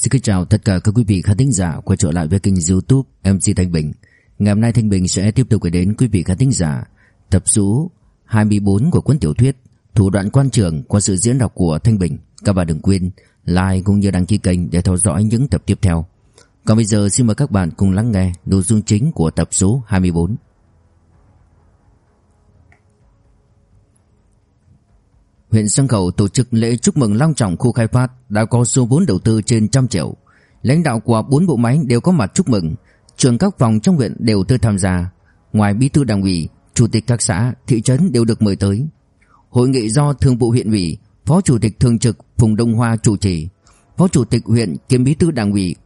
Xin kính chào tất cả các quý vị khán thính giả quay trở lại với kênh youtube MC Thanh Bình. Ngày hôm nay Thanh Bình sẽ tiếp tục gửi đến quý vị khán thính giả Tập số 24 của cuốn tiểu thuyết Thủ đoạn quan trường qua sự diễn đọc của Thanh Bình. Các bạn đừng quên like cũng như đăng ký kênh để theo dõi những tập tiếp theo. Còn bây giờ xin mời các bạn cùng lắng nghe nội dung chính của tập số 24 Huyện Sơn Khẩu tổ chức lễ chúc mừng long trọng khu khai phát đã có số vốn đầu tư trên trăm triệu. Lãnh đạo của bốn bộ máy đều có mặt chúc mừng, trưởng các phòng trong huyện đều tới tham gia. Ngoài bí thư đảng ủy, chủ tịch các xã, thị trấn đều được mời tới. Hội nghị do thường vụ huyện ủy, phó chủ tịch thường trực Phùng Đông Hoa chủ trì, phó chủ tịch huyện kiêm bí thư đảng ủy,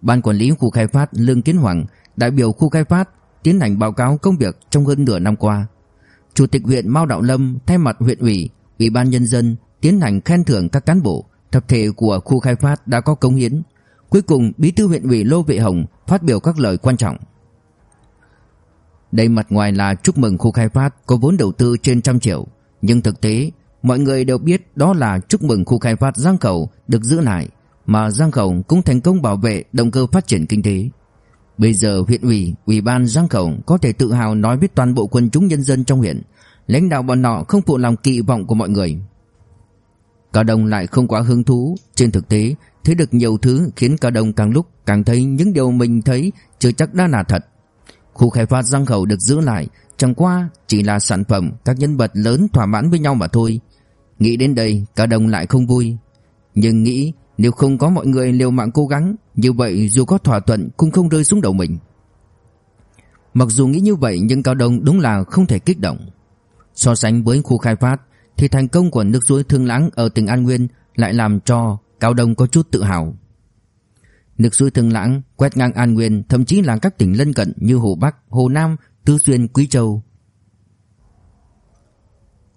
ban quản lý khu khai phát Lương Kiến Hoàng, đại biểu khu khai phát tiến hành báo cáo công việc trong hơn nửa năm qua. Chủ tịch huyện Mao Đạo Lâm thay mặt huyện ủy Ủy ban Nhân dân tiến hành khen thưởng các cán bộ, tập thể của khu khai phát đã có công hiến. Cuối cùng, Bí thư huyện ủy Lô Vệ Hồng phát biểu các lời quan trọng. Đây mặt ngoài là chúc mừng khu khai phát có vốn đầu tư trên trăm triệu, nhưng thực tế mọi người đều biết đó là chúc mừng khu khai phát Giang Khẩu được giữ lại, mà Giang Khẩu cũng thành công bảo vệ động cơ phát triển kinh tế. Bây giờ huyện ủy, ủy ban Giang Khẩu có thể tự hào nói với toàn bộ quân chúng nhân dân trong huyện Lãnh đạo bọn họ không phụ lòng kỳ vọng của mọi người. Cao Đông lại không quá hứng thú. Trên thực tế, Thấy được nhiều thứ khiến Cao Đông càng lúc Càng thấy những điều mình thấy Chưa chắc đã là thật. Khu khai phát răng khẩu được giữ lại, Chẳng qua chỉ là sản phẩm Các nhân vật lớn thỏa mãn với nhau mà thôi. Nghĩ đến đây, Cao Đông lại không vui. Nhưng nghĩ nếu không có mọi người liều mạng cố gắng, Như vậy dù có thỏa thuận Cũng không rơi xuống đầu mình. Mặc dù nghĩ như vậy, nhưng Cao Đông đúng là không thể kích động. So sánh với khu khai phát thì thành công của nước suối Thương Lãng ở tỉnh An Nguyên lại làm cho Cao Đông có chút tự hào. Nước suối Thương Lãng quét ngang An Nguyên, thậm chí là các tỉnh lân cận như Hồ Bắc, Hồ Nam, Tư Xuyên, Quý Châu.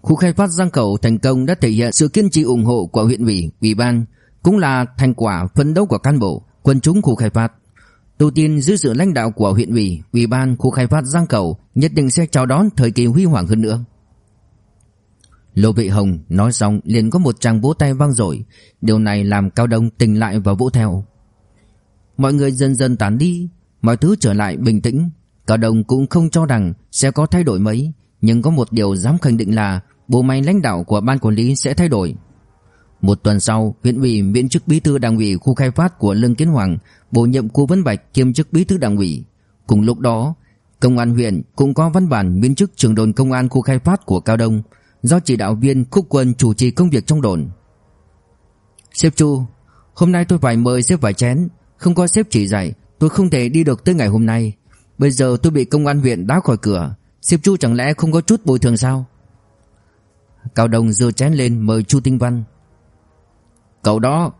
Khu khai phát Giang Cầu thành công đã thể hiện sự kiên trì ủng hộ của huyện ủy, ủy ban, cũng là thành quả phấn đấu của cán bộ, quân chúng khu khai phát. Đầu tiên dưới sự lãnh đạo của huyện ủy, ủy ban khu khai phát Giang Cầu, nhất định sẽ chào đón thời kỳ huy hoàng hơn nữa. Lô Vị Hồng nói xong liền có một tràng vỗ tay vang dội, điều này làm Cao Đông tỉnh lại và vỗ theo. Mọi người dần dần tán đi, mọi thứ trở lại bình tĩnh, Cao Đông cũng không cho rằng sẽ có thay đổi mấy, nhưng có một điều dám khẳng định là bộ máy lãnh đạo của ban quản lý sẽ thay đổi. Một tuần sau, huyện ủy miễn chức bí thư đảng ủy khu khai phát của Lương Kiến Hoàng bổ nhiệm Cố Vân Bạch kiêm chức bí thư đảng ủy. Cùng lúc đó, công an huyện cũng có văn bản miễn chức trưởng đồn công an khu khai phát của Cao Đông do chỉ đạo viên Khúc Quân chủ trì công việc trong đồn. Sếp Chu, hôm nay tôi phải mời sếp vài chén, không có sếp chỉ dạy, tôi không thể đi được tới ngày hôm nay. Bây giờ tôi bị công an huyện đá khỏi cửa, sếp Chu chẳng lẽ không có chút bồi thường sao? Cao đồng giơ chén lên mời Chu Tinh Văn. Cậu đó,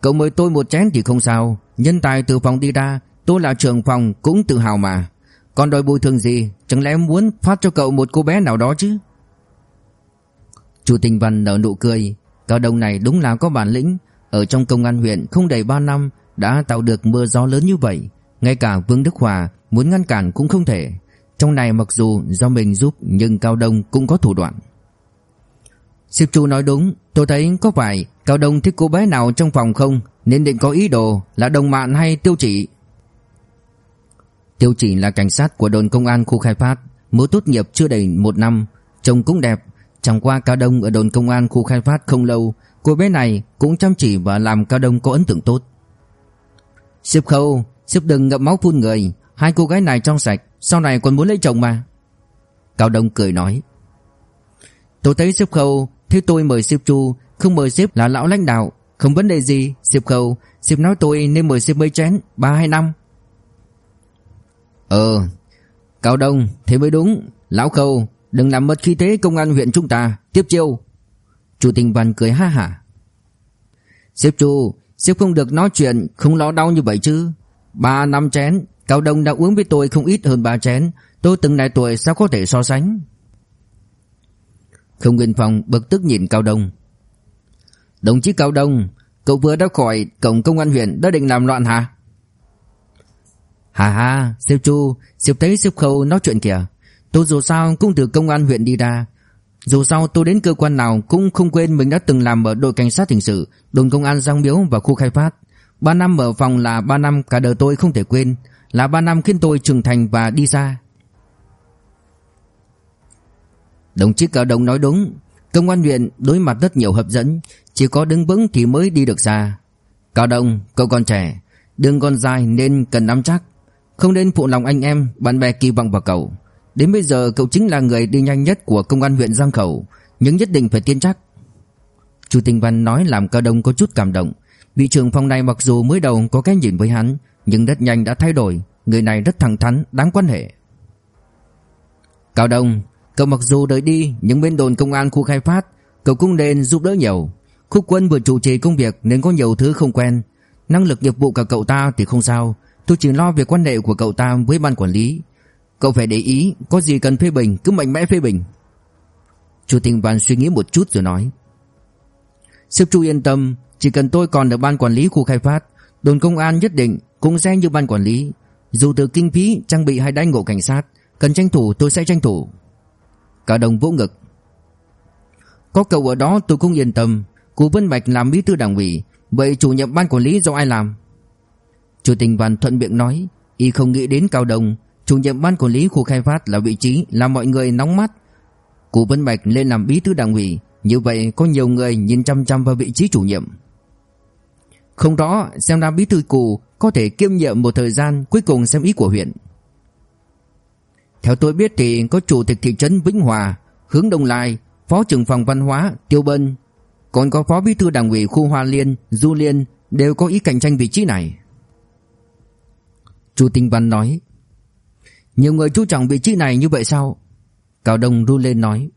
cậu mời tôi một chén thì không sao, nhân tài từ phòng đi ra, tôi là trưởng phòng cũng tự hào mà. Còn đòi bồi thường gì, chẳng lẽ muốn phát cho cậu một cô bé nào đó chứ? Chu Tinh Văn nở nụ cười, cao đông này đúng là có bản lĩnh, ở trong công an huyện không đầy 3 năm đã tạo được mưa gió lớn như vậy, ngay cả Vương Đức Hòa muốn ngăn cản cũng không thể. Trong này mặc dù do mình giúp nhưng Cao Đông cũng có thủ đoạn. Sếp Chu nói đúng, tôi thấy có phải Cao Đông thích cô bé nào trong phòng không nên định có ý đồ là đồng mạn hay tiêu chỉ. Tiêu chỉ là cảnh sát của đồn công an khu khai phát, mới tốt nghiệp chưa đầy một năm, trông cũng đẹp, Chẳng qua Cao Đông ở đồn công an khu khai phát không lâu, Cô bé này cũng chăm chỉ và làm Cao Đông có ấn tượng tốt. Xếp khâu Xếp đừng ngậm máu phun người, Hai cô gái này trong sạch, Sau này còn muốn lấy chồng mà. Cao Đông cười nói. Tôi thấy xếp khâu, Thế tôi mời xếp chu, Không mời xếp là lão lãnh đạo. Không vấn đề gì Xếp khâu Xếp nói tôi nên mời xếp mấy chén, Ba hai năm. Ờ Cao Đông, Thế mới đúng. Lão khâu Đừng làm mất khí thế công an huyện chúng ta. Tiếp chiêu. Chủ tình Văn cười ha hả. Xếp Chu, Xếp không được nói chuyện, Không lo đau như vậy chứ. Ba năm chén, Cao Đông đã uống với tôi không ít hơn ba chén. Tôi từng này tuổi sao có thể so sánh? Không Nguyên Phong bực tức nhìn Cao Đông. Đồng chí Cao Đông, Cậu vừa đã khỏi cổng công an huyện Đã định làm loạn hả? Hà hà Xếp Chu, Xếp thấy xếp khâu nói chuyện kìa. Tôi dù sao cũng từ công an huyện đi ra. Dù sao tôi đến cơ quan nào cũng không quên mình đã từng làm ở đội cảnh sát hình sự Đồn công an Giang Miếu và khu khai phát. Ba năm ở phòng là ba năm cả đời tôi không thể quên Là ba năm khiến tôi trưởng thành và đi xa. Đồng chí Cao Đông nói đúng Công an huyện đối mặt rất nhiều hấp dẫn Chỉ có đứng vững thì mới đi được xa. Cao Đông, cậu còn trẻ Đường còn dài nên cần nắm chắc. Không nên phụ lòng anh em Bạn bè kỳ vọng vào cậu. Đến bây giờ cậu chính là người đi nhanh nhất Của công an huyện Giang Khẩu Nhưng nhất định phải tiến chắc. Chu Tinh Văn nói làm Cao Đông có chút cảm động. Vị trưởng phòng này mặc dù mới đầu có cái nhìn với hắn Nhưng rất nhanh đã thay đổi Người này rất thẳng thắn, đáng quan hệ. Cao Đông Cậu mặc dù đợi đi Nhưng bên đồn công an khu khai phát Cậu cũng nên giúp đỡ nhiều. Khúc quân vừa chủ trì công việc nên có nhiều thứ không quen. Năng lực nghiệp vụ của cậu ta thì không sao. Tôi chỉ lo việc quan hệ của cậu ta với ban quản lý. Cậu phải để ý, Có gì cần phê bình, cứ mạnh mẽ phê bình. Chủ Tinh Văn suy nghĩ một chút rồi nói. Sếp Chu yên tâm, Chỉ cần tôi còn ở ban quản lý khu khai phát, Đồn công an nhất định cũng sẽ như ban quản lý. Dù từ kinh phí, trang bị hay đánh ngộ cảnh sát, Cần tranh thủ, tôi sẽ tranh thủ. Cả đồng vỗ ngực. Có cậu ở đó, tôi cũng yên tâm. Cụ Vân Bạch làm bí thư đảng ủy, Vậy chủ nhiệm ban quản lý do ai làm? Chủ tình Văn thuận miệng nói, Y không nghĩ đến Cao Đồng Chủ nhiệm ban quản lý khu khai phát là vị trí Làm mọi người nóng mắt Cụ Vân Bạch lên làm bí thư đảng ủy Như vậy có nhiều người nhìn chăm chăm vào vị trí chủ nhiệm Không rõ xem ra bí thư cụ Có thể kiêm nhiệm một thời gian Cuối cùng xem ý của huyện Theo tôi biết thì có chủ tịch thị trấn Vĩnh Hòa Hướng Đông Lai Phó trưởng phòng văn hóa Tiêu Bân còn có phó bí thư đảng ủy khu Hoa Liên, Du Liên đều có ý cạnh tranh vị trí này. Chu Tinh Văn nói. Nhiều người chú trọng vị trí này như vậy sao? Cao Đông ru lên nói.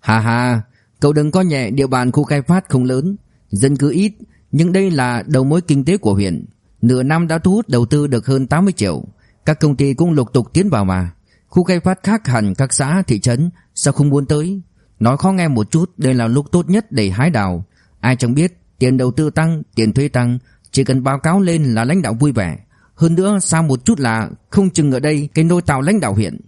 Hà hà, cậu đừng có nhẹ địa bàn khu khai phát không lớn, dân cư ít, nhưng đây là đầu mối kinh tế của huyện. Nửa năm đã thu hút đầu tư được hơn 80 triệu, các công ty cũng lục tục tiến vào mà. Khu khai phát khác hẳn các xã, thị trấn, sao không muốn tới? Nói khó nghe một chút Đây là lúc tốt nhất để hái đào Ai chẳng biết tiền đầu tư tăng Tiền thuế tăng Chỉ cần báo cáo lên là lãnh đạo vui vẻ hơn nữa sao một chút là Không chừng ở đây cái nôi tàu lãnh đạo huyện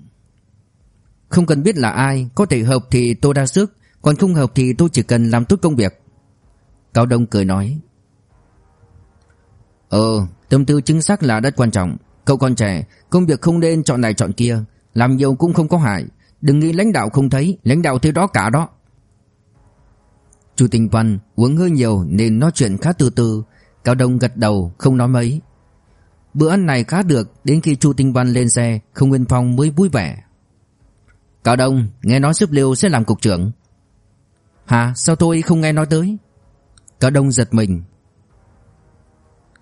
Không cần biết là ai, Có thể hợp thì tôi đa sức, Còn không hợp thì tôi chỉ cần làm tốt công việc. Cao Đông cười nói. Ờ Tâm tư chính xác là rất quan trọng. Cậu còn trẻ, Công việc không nên chọn này chọn kia, Làm nhiều cũng không có hại. Đừng nghĩ lãnh đạo không thấy, Lãnh đạo thấy đó cả đó. Chủ tình Văn uống hơi nhiều Nên nói chuyện khá từ từ. Cao Đông gật đầu, không nói mấy. Bữa ăn này khá được, Đến khi Chu Tinh Văn lên xe Không Nguyên Phong mới vui vẻ. Cao Đông, nghe nói xếp liêu sẽ làm cục trưởng. Hả, sao tôi không nghe nói tới? Cao Đông giật mình.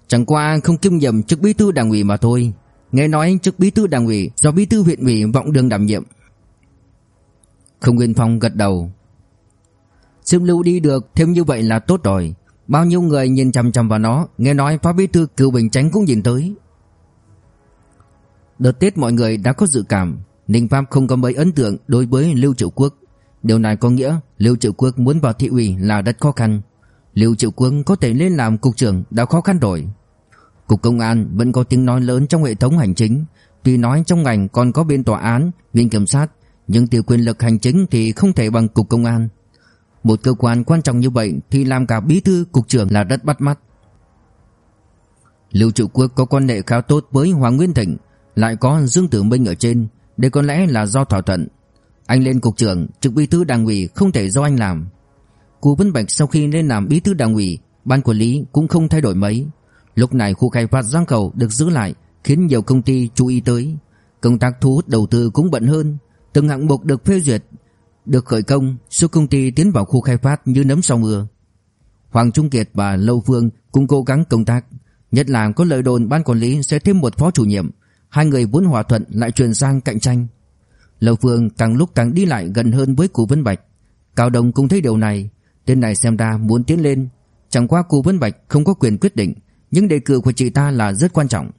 Chẳng qua không kiêm nhiệm chức bí thư đảng ủy mà thôi. Nghe nói chức bí thư đảng ủy Do bí thư huyện ủy vọng đường đảm nhiệm. Không Nguyên Phong gật đầu. Sương lưu đi được, thêm như vậy là tốt rồi. Bao nhiêu người nhìn chằm chằm vào nó, Nghe nói phó bí thư cựu bình tránh cũng nhìn tới. Đợt Tết mọi người đã có dự cảm Ninh Pháp không có mấy ấn tượng đối với Lưu Triệu Quốc. Điều này có nghĩa Lưu Triệu Quốc muốn vào thị ủy là rất khó khăn. Lưu Triệu Quốc có thể lên làm cục trưởng đã khó khăn rồi. Cục công an vẫn có tiếng nói lớn trong hệ thống hành chính. Tuy nói trong ngành còn có bên tòa án, viện kiểm sát nhưng tiểu quyền lực hành chính thì không thể bằng cục công an. Một cơ quan quan trọng như vậy thì làm cả bí thư cục trưởng là rất bắt mắt. Lưu triệu Quốc có quan hệ khá tốt với Hoàng Nguyên Thịnh, lại có Dương Tử Minh ở trên, đây có lẽ là do thỏa thuận. Anh lên cục trưởng, trực bí thư đảng ủy không thể do anh làm. Cù Vân Bạch sau khi lên làm bí thư đảng ủy, ban quản lý cũng không thay đổi mấy. Lúc này khu khai phát Giang Cầu được giữ lại, khiến nhiều công ty chú ý tới. Công tác thu hút đầu tư cũng bận hơn, Từng hạng mục được phê duyệt Được khởi công Số công ty tiến vào khu khai phát như nấm sau mưa Hoàng Trung Kiệt và Lâu Phương Cũng cố gắng công tác Nhất là có lời đồn ban quản lý sẽ thêm một phó chủ nhiệm Hai người vốn hòa thuận lại chuyển sang cạnh tranh. Lâu Phương càng lúc càng đi lại gần hơn với Cù Vân Bạch. Cao Đồng cũng thấy điều này. Tên này xem ra muốn tiến lên. Chẳng qua Cù Vân Bạch không có quyền quyết định Nhưng đề cử của chị ta là rất quan trọng.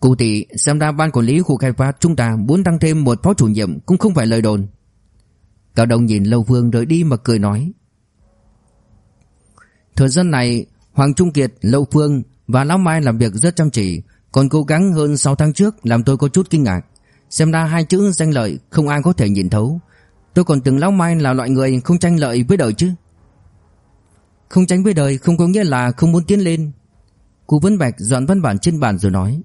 Cụ tỷ xem ra ban quản lý khu khai phát chúng ta muốn tăng thêm một phó chủ nhiệm cũng không phải lời đồn. Cao Đông nhìn Lâu Phương rời đi mà cười nói. Thời gian này Hoàng Trung Kiệt, Lâu Phương và Lão Mai làm việc rất chăm chỉ còn cố gắng hơn 6 tháng trước làm tôi có chút kinh ngạc. Xem ra hai chữ danh lợi không ai có thể nhìn thấu. Tôi còn tưởng Lão Mai là loại người không tranh lợi với đời chứ. Không tranh với đời không có nghĩa là không muốn tiến lên Cụ Vân Bạch dọn văn bản trên bàn rồi nói,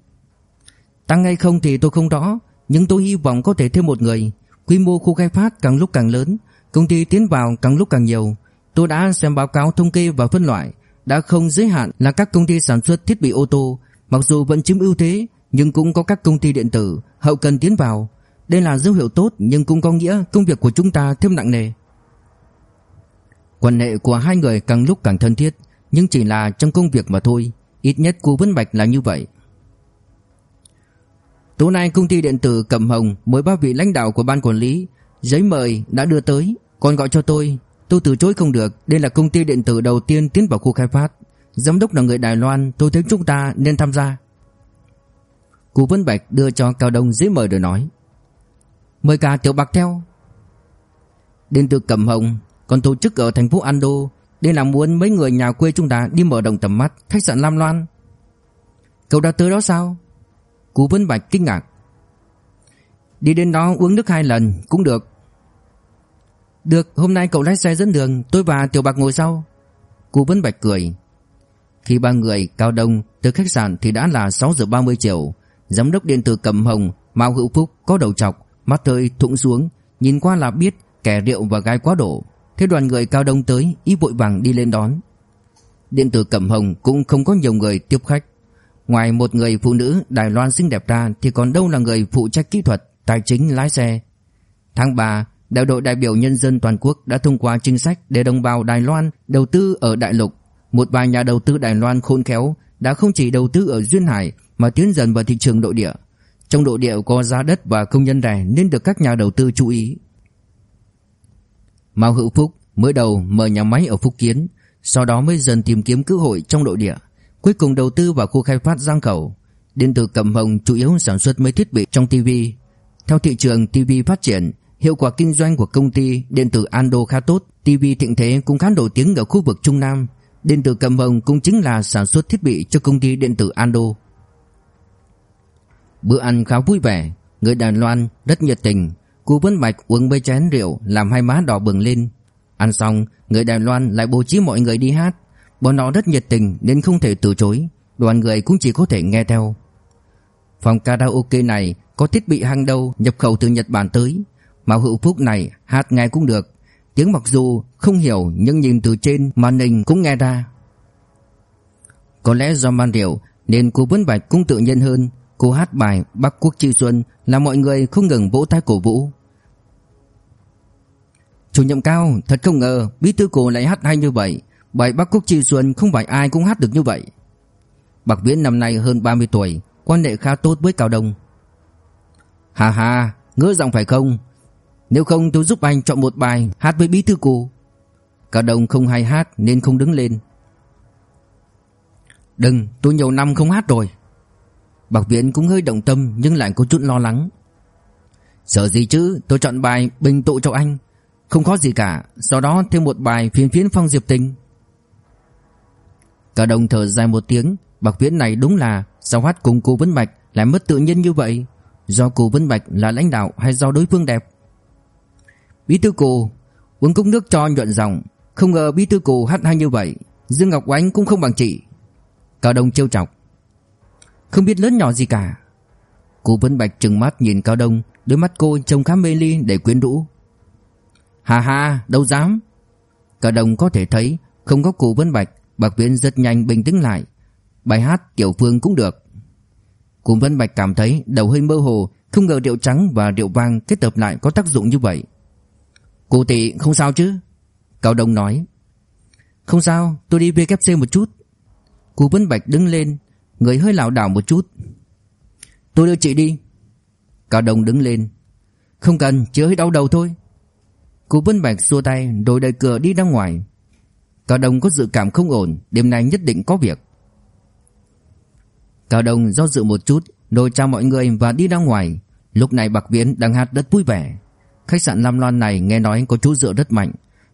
Tăng hay không thì tôi không rõ, Nhưng tôi hy vọng có thể thêm một người Quy mô khu khai phát càng lúc càng lớn, Công ty tiến vào càng lúc càng nhiều Tôi đã xem báo cáo thống kê và phân loại, Đã không giới hạn là các công ty sản xuất thiết bị ô tô Mặc dù vẫn chiếm ưu thế, Nhưng cũng có các công ty điện tử, Hậu cần tiến vào. Đây là dấu hiệu tốt, Nhưng cũng có nghĩa công việc của chúng ta thêm nặng nề. Quan hệ của hai người càng lúc càng thân thiết, Nhưng chỉ là trong công việc mà thôi. Ít nhất cô Vân Bạch là như vậy. Tối nay công ty điện tử Cẩm Hồng Mới ba vị lãnh đạo của ban quản lý. Giấy mời đã đưa tới, Còn gọi cho tôi. Tôi từ chối không được. Đây là công ty điện tử đầu tiên tiến vào khu khai phát. Giám đốc là người Đài Loan, Tôi thấy chúng ta nên tham gia. Cụ Vân Bạch đưa cho Cao Đông giấy mời rồi nói, Mời cả Tiểu Bạc theo. Đến từ Cẩm Hồng, còn tổ chức ở thành phố Ando, Đây là muốn mấy người nhà quê chúng ta đi mở rộng tầm mắt Khách sạn Lam Loan. Cậu đã tới đó sao? Cú Vân Bạch kinh ngạc. Đi đến đó uống nước hai lần cũng được. Được, hôm nay cậu lái xe dẫn đường, Tôi và Tiểu Bạc ngồi sau. Cú Vân Bạch cười. Khi ba người cao đông từ khách sạn Thì đã là 6 giờ 30 chiều. Giám đốc điện tử cầm hồng Mao Hữu Phúc có đầu chọc, Mắt hơi thụng xuống, Nhìn qua là biết kẻ rượu và gái quá độ. Thế đoàn người cao đông tới Y vội vàng đi lên đón. Điện tử Cẩm Hồng cũng không có nhiều người tiếp khách. Ngoài một người phụ nữ Đài Loan xinh đẹp ra Thì còn đâu là người phụ trách kỹ thuật, Tài chính, lái xe. Tháng 3 Đại đội đại biểu nhân dân toàn quốc đã thông qua chính sách để đồng bào Đài Loan đầu tư ở đại lục. Một vài nhà đầu tư Đài Loan khôn khéo đã không chỉ đầu tư ở duyên hải mà tiến dần vào thị trường nội địa. Trong nội địa có giá đất và công nhân rẻ nên được các nhà đầu tư chú ý. Mao Hữu Phúc mới đầu mở nhà máy ở Phúc Kiến, sau đó mới dần tìm kiếm cơ hội trong nội địa, cuối cùng đầu tư vào khu khai phát Giang Khẩu. Điện tử Cẩm Hồng chủ yếu sản xuất mấy thiết bị trong TV. Theo thị trường TV phát triển, hiệu quả kinh doanh của công ty điện tử Ando khá tốt, TV thịnh thế cũng khá nổi tiếng ở khu vực Trung Nam. Điện tử Cẩm Hồng cũng chính là sản xuất thiết bị cho công ty điện tử Ando. Bữa ăn khá vui vẻ, người Đài Loan rất nhiệt tình, Cô Vân Bạch uống mấy chén rượu làm hai má đỏ bừng lên. Ăn xong, người Đài Loan lại bố trí mọi người đi hát. Bọn họ rất nhiệt tình nên không thể từ chối. Đoàn người cũng chỉ có thể nghe theo. Phòng karaoke này có thiết bị hàng đầu nhập khẩu từ Nhật Bản tới. mà hữu phúc này hát ngay cũng được. Tiếng mặc dù không hiểu nhưng nhìn từ trên màn hình cũng nghe ra. Có lẽ do man rượu nên cô Vân Bạch cũng tự nhiên hơn Cô hát bài Bắc Quốc Chi Xuân là mọi người không ngừng vỗ tay cổ vũ. Chủ nhiệm cao, thật không ngờ bí thư cô lại hát hay như vậy. Bài Bắc Quốc Chi Xuân không phải ai cũng hát được như vậy. Bạc Viễn năm nay hơn 30 tuổi, quan hệ khá tốt với Cao Đông. Hà hà, ngỡ giọng phải không? Nếu không tôi giúp anh chọn một bài hát với bí thư cô. cả đồng không hay hát nên không đứng lên. Đừng, tôi nhiều năm không hát rồi. Bạc Viễn cũng hơi động tâm nhưng lại có chút lo lắng. Sợ gì chứ, tôi chọn bài bình tụ cho anh. Không có gì cả, sau đó thêm một bài phiến phiến phong diệp tình. Cả đồng thở dài một tiếng, Bạc Viễn này đúng là sao hát cùng cô Vân Bạch lại mất tự nhiên như vậy. Do cô Vân Bạch là lãnh đạo hay do đối phương đẹp? Bí thư cô, uống cốc nước cho nhuận dòng. Không ngờ bí thư cô hát hay như vậy. Dương Ngọc Oánh cũng không bằng chị. cao đông trêu chọc. Không biết lớn nhỏ gì cả Cô Vân Bạch trừng mắt nhìn Cao Đông Đôi mắt cô trông khá mê ly để quyến rũ Hà hà đâu dám Cao Đông có thể thấy Không có cô Vân Bạch Bạc Viễn rất nhanh bình tĩnh lại Bài hát Tiểu Phương cũng được Cô Vân Bạch cảm thấy đầu hơi mơ hồ Không ngờ rượu trắng và rượu vang kết hợp lại có tác dụng như vậy Cô tị không sao chứ? Cao Đông nói. Không sao, tôi đi VKC một chút. Cô Vân Bạch đứng lên, Người hơi lảo đảo một chút. Tôi đưa chị đi. Cao Đông đứng lên. Không cần chỉ hơi đau đầu thôi. Cô Vân Bạch xua tay rồi đẩy cửa đi ra ngoài. Cao Đông có dự cảm không ổn, Đêm nay nhất định có việc. Cao Đông do dự một chút Rồi chào mọi người và đi ra ngoài. Lúc này Bạc Viễn đang hát rất vui vẻ. Khách sạn Lam Loan này nghe nói có chỗ dựa rất mạnh.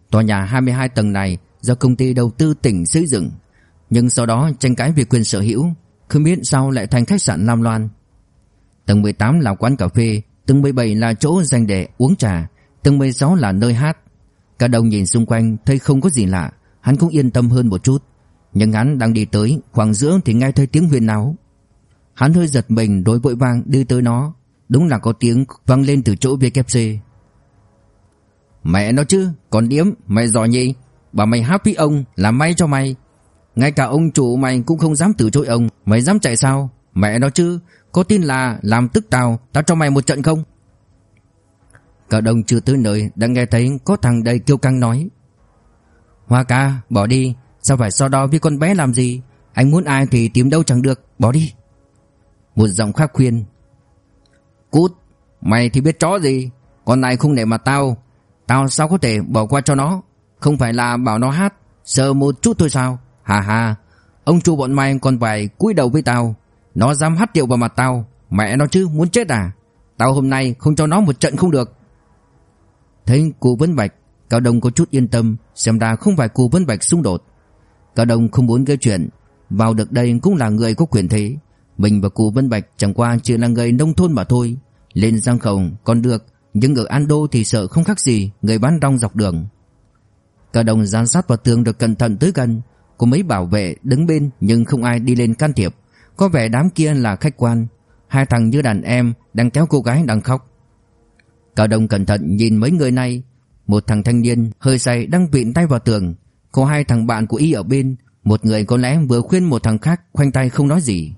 Tòa nhà 22 tầng này Do công ty đầu tư tỉnh xây dựng. Nhưng sau đó tranh cãi về quyền sở hữu, không biết sao lại thành khách sạn Lam Loan. Tầng 18 là quán cà phê, Tầng 17 là chỗ dành để uống trà, Tầng 16 là nơi hát. Cả đồng nhìn xung quanh thấy không có gì lạ, Hắn cũng yên tâm hơn một chút. Nhưng hắn đang đi tới, Khoảng giữa thì nghe thấy tiếng huyền náo. Hắn hơi giật mình đối vội vàng đi tới nó. Đúng là có tiếng vang lên từ chỗ VKC Mẹ nó chứ Còn điếm mày giỏi nhỉ? Bà mày hát với ông làm may cho mày. Ngay cả ông chủ mày cũng không dám từ chối ông. Mày dám chạy sao? Mẹ nó chứ, Có tin là làm tức tao Tao cho mày một trận không? Cả đồng chưa tới nơi Đã nghe thấy có thằng đầy kêu căng nói. Hoa ca, bỏ đi, Sao phải so đo với con bé làm gì? Anh muốn ai thì tìm đâu chẳng được, Bỏ đi. Một giọng khác khuyên. Cút, Mày thì biết chó gì? Con này không để mà tao. Tao sao có thể bỏ qua cho nó? Không phải là bảo nó hát, Sợ một chút thôi sao? Hà hà Ông chủ bọn mày còn phải cúi đầu với tao. Nó dám hát điệu vào mặt tao, Mẹ nó chứ muốn chết à? Tao hôm nay không cho nó một trận không được. Thấy cô Vân Bạch, Cao Đông có chút yên tâm, Xem ra không phải cô Vân Bạch xung đột. Cao Đông không muốn gây chuyện, Vào được đây cũng là người có quyền thế. Mình và cô Vân Bạch chẳng qua chỉ là người nông thôn mà thôi. Lên Giang Khổng còn được nhưng ở Ando thì sợ không khác gì Người bán rong dọc đường. Cả đồng giám sát vào tường được cẩn thận tới gần Có mấy bảo vệ đứng bên Nhưng không ai đi lên can thiệp. Có vẻ đám kia là khách quan. Hai thằng như đàn em đang kéo cô gái đang khóc. Cả đồng cẩn thận nhìn mấy người này. Một thằng thanh niên hơi say đang vịn tay vào tường. Có hai thằng bạn của y ở bên. Một người có lẽ vừa khuyên một thằng khác khoanh tay không nói gì.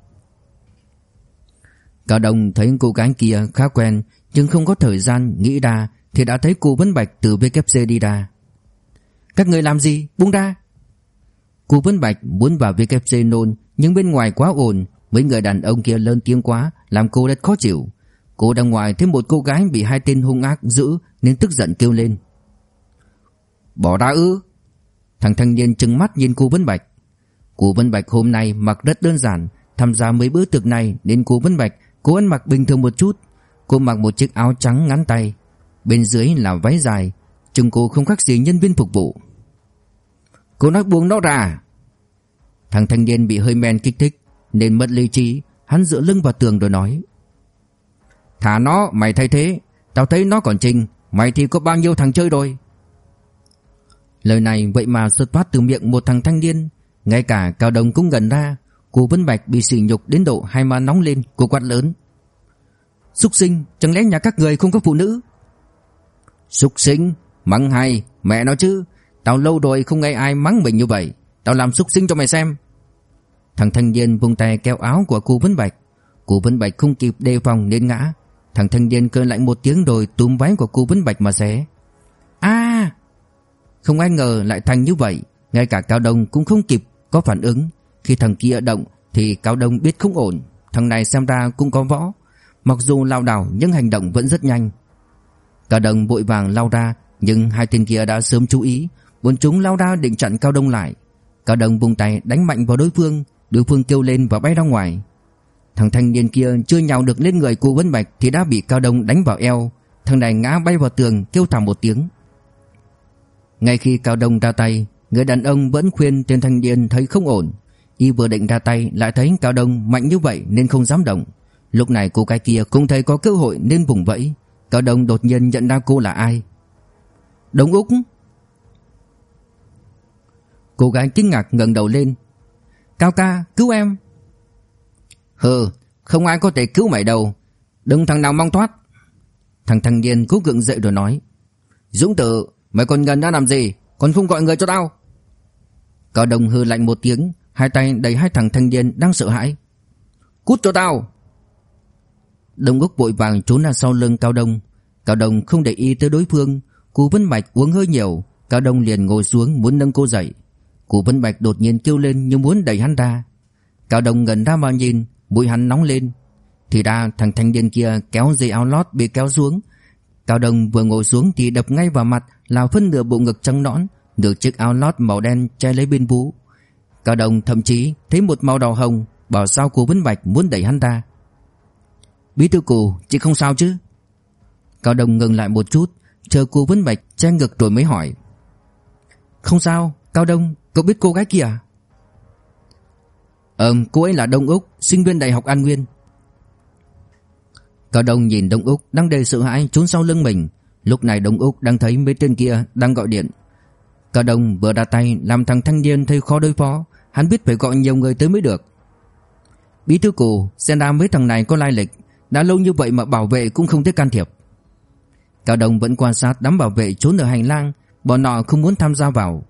Cao Đông thấy cô gái kia khá quen nhưng không có thời gian nghĩ ra Thì đã thấy cô Vân Bạch từ VKC đi ra. Các người làm gì? Buông ra. Cô Vân Bạch muốn vào VKC nôn, Nhưng bên ngoài quá ồn. Mấy người đàn ông kia lớn tiếng quá, Làm cô rất khó chịu. Cô đang ngoài thấy một cô gái bị hai tên hung ác giữ, Nên tức giận kêu lên. Bỏ ra ư? Thằng thanh niên trừng mắt nhìn cô Vân Bạch. Cô Vân Bạch hôm nay mặc rất đơn giản, Tham gia mấy bữa tiệc này Nên cô Vân Bạch cố ăn mặc bình thường một chút. Cô mặc một chiếc áo trắng ngắn tay, Bên dưới là váy dài, Trông cô không khác gì nhân viên phục vụ. Cô nói buông nó ra. Thằng thanh niên bị hơi men kích thích, Nên mất lý trí, Hắn dựa lưng vào tường rồi nói. Thả nó, mày thay thế, Tao thấy nó còn trình Mày thì có bao nhiêu thằng chơi rồi? Lời này vậy mà xuất phát từ miệng một thằng thanh niên, Ngay cả Cao Đồng cũng gần ra, Cô Vân Bạch bị sỉ nhục đến độ hai má nóng lên, Cô quát lớn. Súc sinh, chẳng lẽ nhà các người không có phụ nữ? Súc sinh, Mắng hay, mẹ nó chứ. Tao lâu rồi không nghe ai mắng mình như vậy. Tao làm súc sinh cho mày xem. Thằng thanh niên vùng tay kéo áo của cô Vân Bạch. Cô Vân Bạch không kịp đề phòng nên ngã. Thằng thanh niên cơn lạnh một tiếng rồi túm váy của cô Vân Bạch mà xé. A! Không ai ngờ lại thành như vậy. Ngay cả Cao Đông cũng không kịp có phản ứng. Khi thằng kia động thì Cao Đông biết không ổn. Thằng này xem ra cũng có võ. Mặc dù lao đảo, nhưng hành động vẫn rất nhanh. Cao Đông vội vàng lao ra, Nhưng hai tên kia đã sớm chú ý. Bọn chúng lao ra định chặn Cao Đông lại. Cao Đông vùng tay đánh mạnh vào đối phương Đối phương kêu lên và bay ra ngoài. Thằng thanh niên kia chưa nhào được lên người cô Vân Bạch Thì đã bị Cao Đông đánh vào eo. Thằng này ngã bay vào tường, kêu thảm một tiếng. Ngay khi Cao Đông ra tay, Người đàn ông vẫn khuyên tên thanh niên thấy không ổn. Y vừa định ra tay, lại thấy Cao Đông mạnh như vậy nên không dám động. Lúc này cô gái kia cũng thấy có cơ hội nên vùng vẫy. Cao Đông đột nhiên nhận ra cô là ai? Đông Úc. Cô gái kinh ngạc ngẩng đầu lên. Cao ca, cứu em. Hừ, không ai có thể cứu mày đâu. Đừng thằng nào mong thoát. Thằng thanh niên cố gượng dậy rồi nói. Dũng tử, Mày còn gần đã làm gì? Còn không gọi người cho tao. Cao đông hư lạnh một tiếng, Hai tay đẩy hai thằng thanh niên đang sợ hãi. Cút cho tao. Đông Úc vội vàng trốn ra sau lưng Cao Đông. Cao Đông không để ý tới đối phương. Cú Vân Bạch uống hơi nhiều. Cao Đông liền ngồi xuống muốn nâng cô dậy. Cú Vân Bạch đột nhiên kêu lên như muốn đẩy hắn ra. Cao Đông gần ra mà nhìn, Mũi hắn nóng lên. Thì ra thằng thanh niên kia kéo dây áo lót bị kéo xuống. Cao Đông vừa ngồi xuống thì đập ngay vào mặt Là phân nửa bộ ngực trắng nõn Được chiếc áo lót màu đen che lấy bên vú. Cao Đông thậm chí thấy một màu đỏ hồng, Bảo sao cô Vân Bạch muốn đẩy hắn ta Bí thư cụ chị không sao chứ? Cao Đông ngừng lại một chút, Chờ cô Vân Bạch che ngực rồi mới hỏi. Không sao, Cao Đông, cậu biết cô gái kia à? Ừm cô ấy là Đông Úc, Sinh viên Đại học An Nguyên. Cao Đông nhìn Đông Úc đang đầy sợ hãi trốn sau lưng mình. Lúc này Đông Úc đang thấy mấy tên kia đang gọi điện. Cao Đông vừa đặt tay làm thằng thanh niên thấy khó đối phó, Hắn biết phải gọi nhiều người tới mới được. Bí thư cụ Xem ra mấy thằng này có lai lịch. Đã lâu như vậy mà bảo vệ cũng không tới can thiệp. Cao Đông vẫn quan sát đám bảo vệ trốn ở hành lang, Bọn nọ không muốn tham gia vào.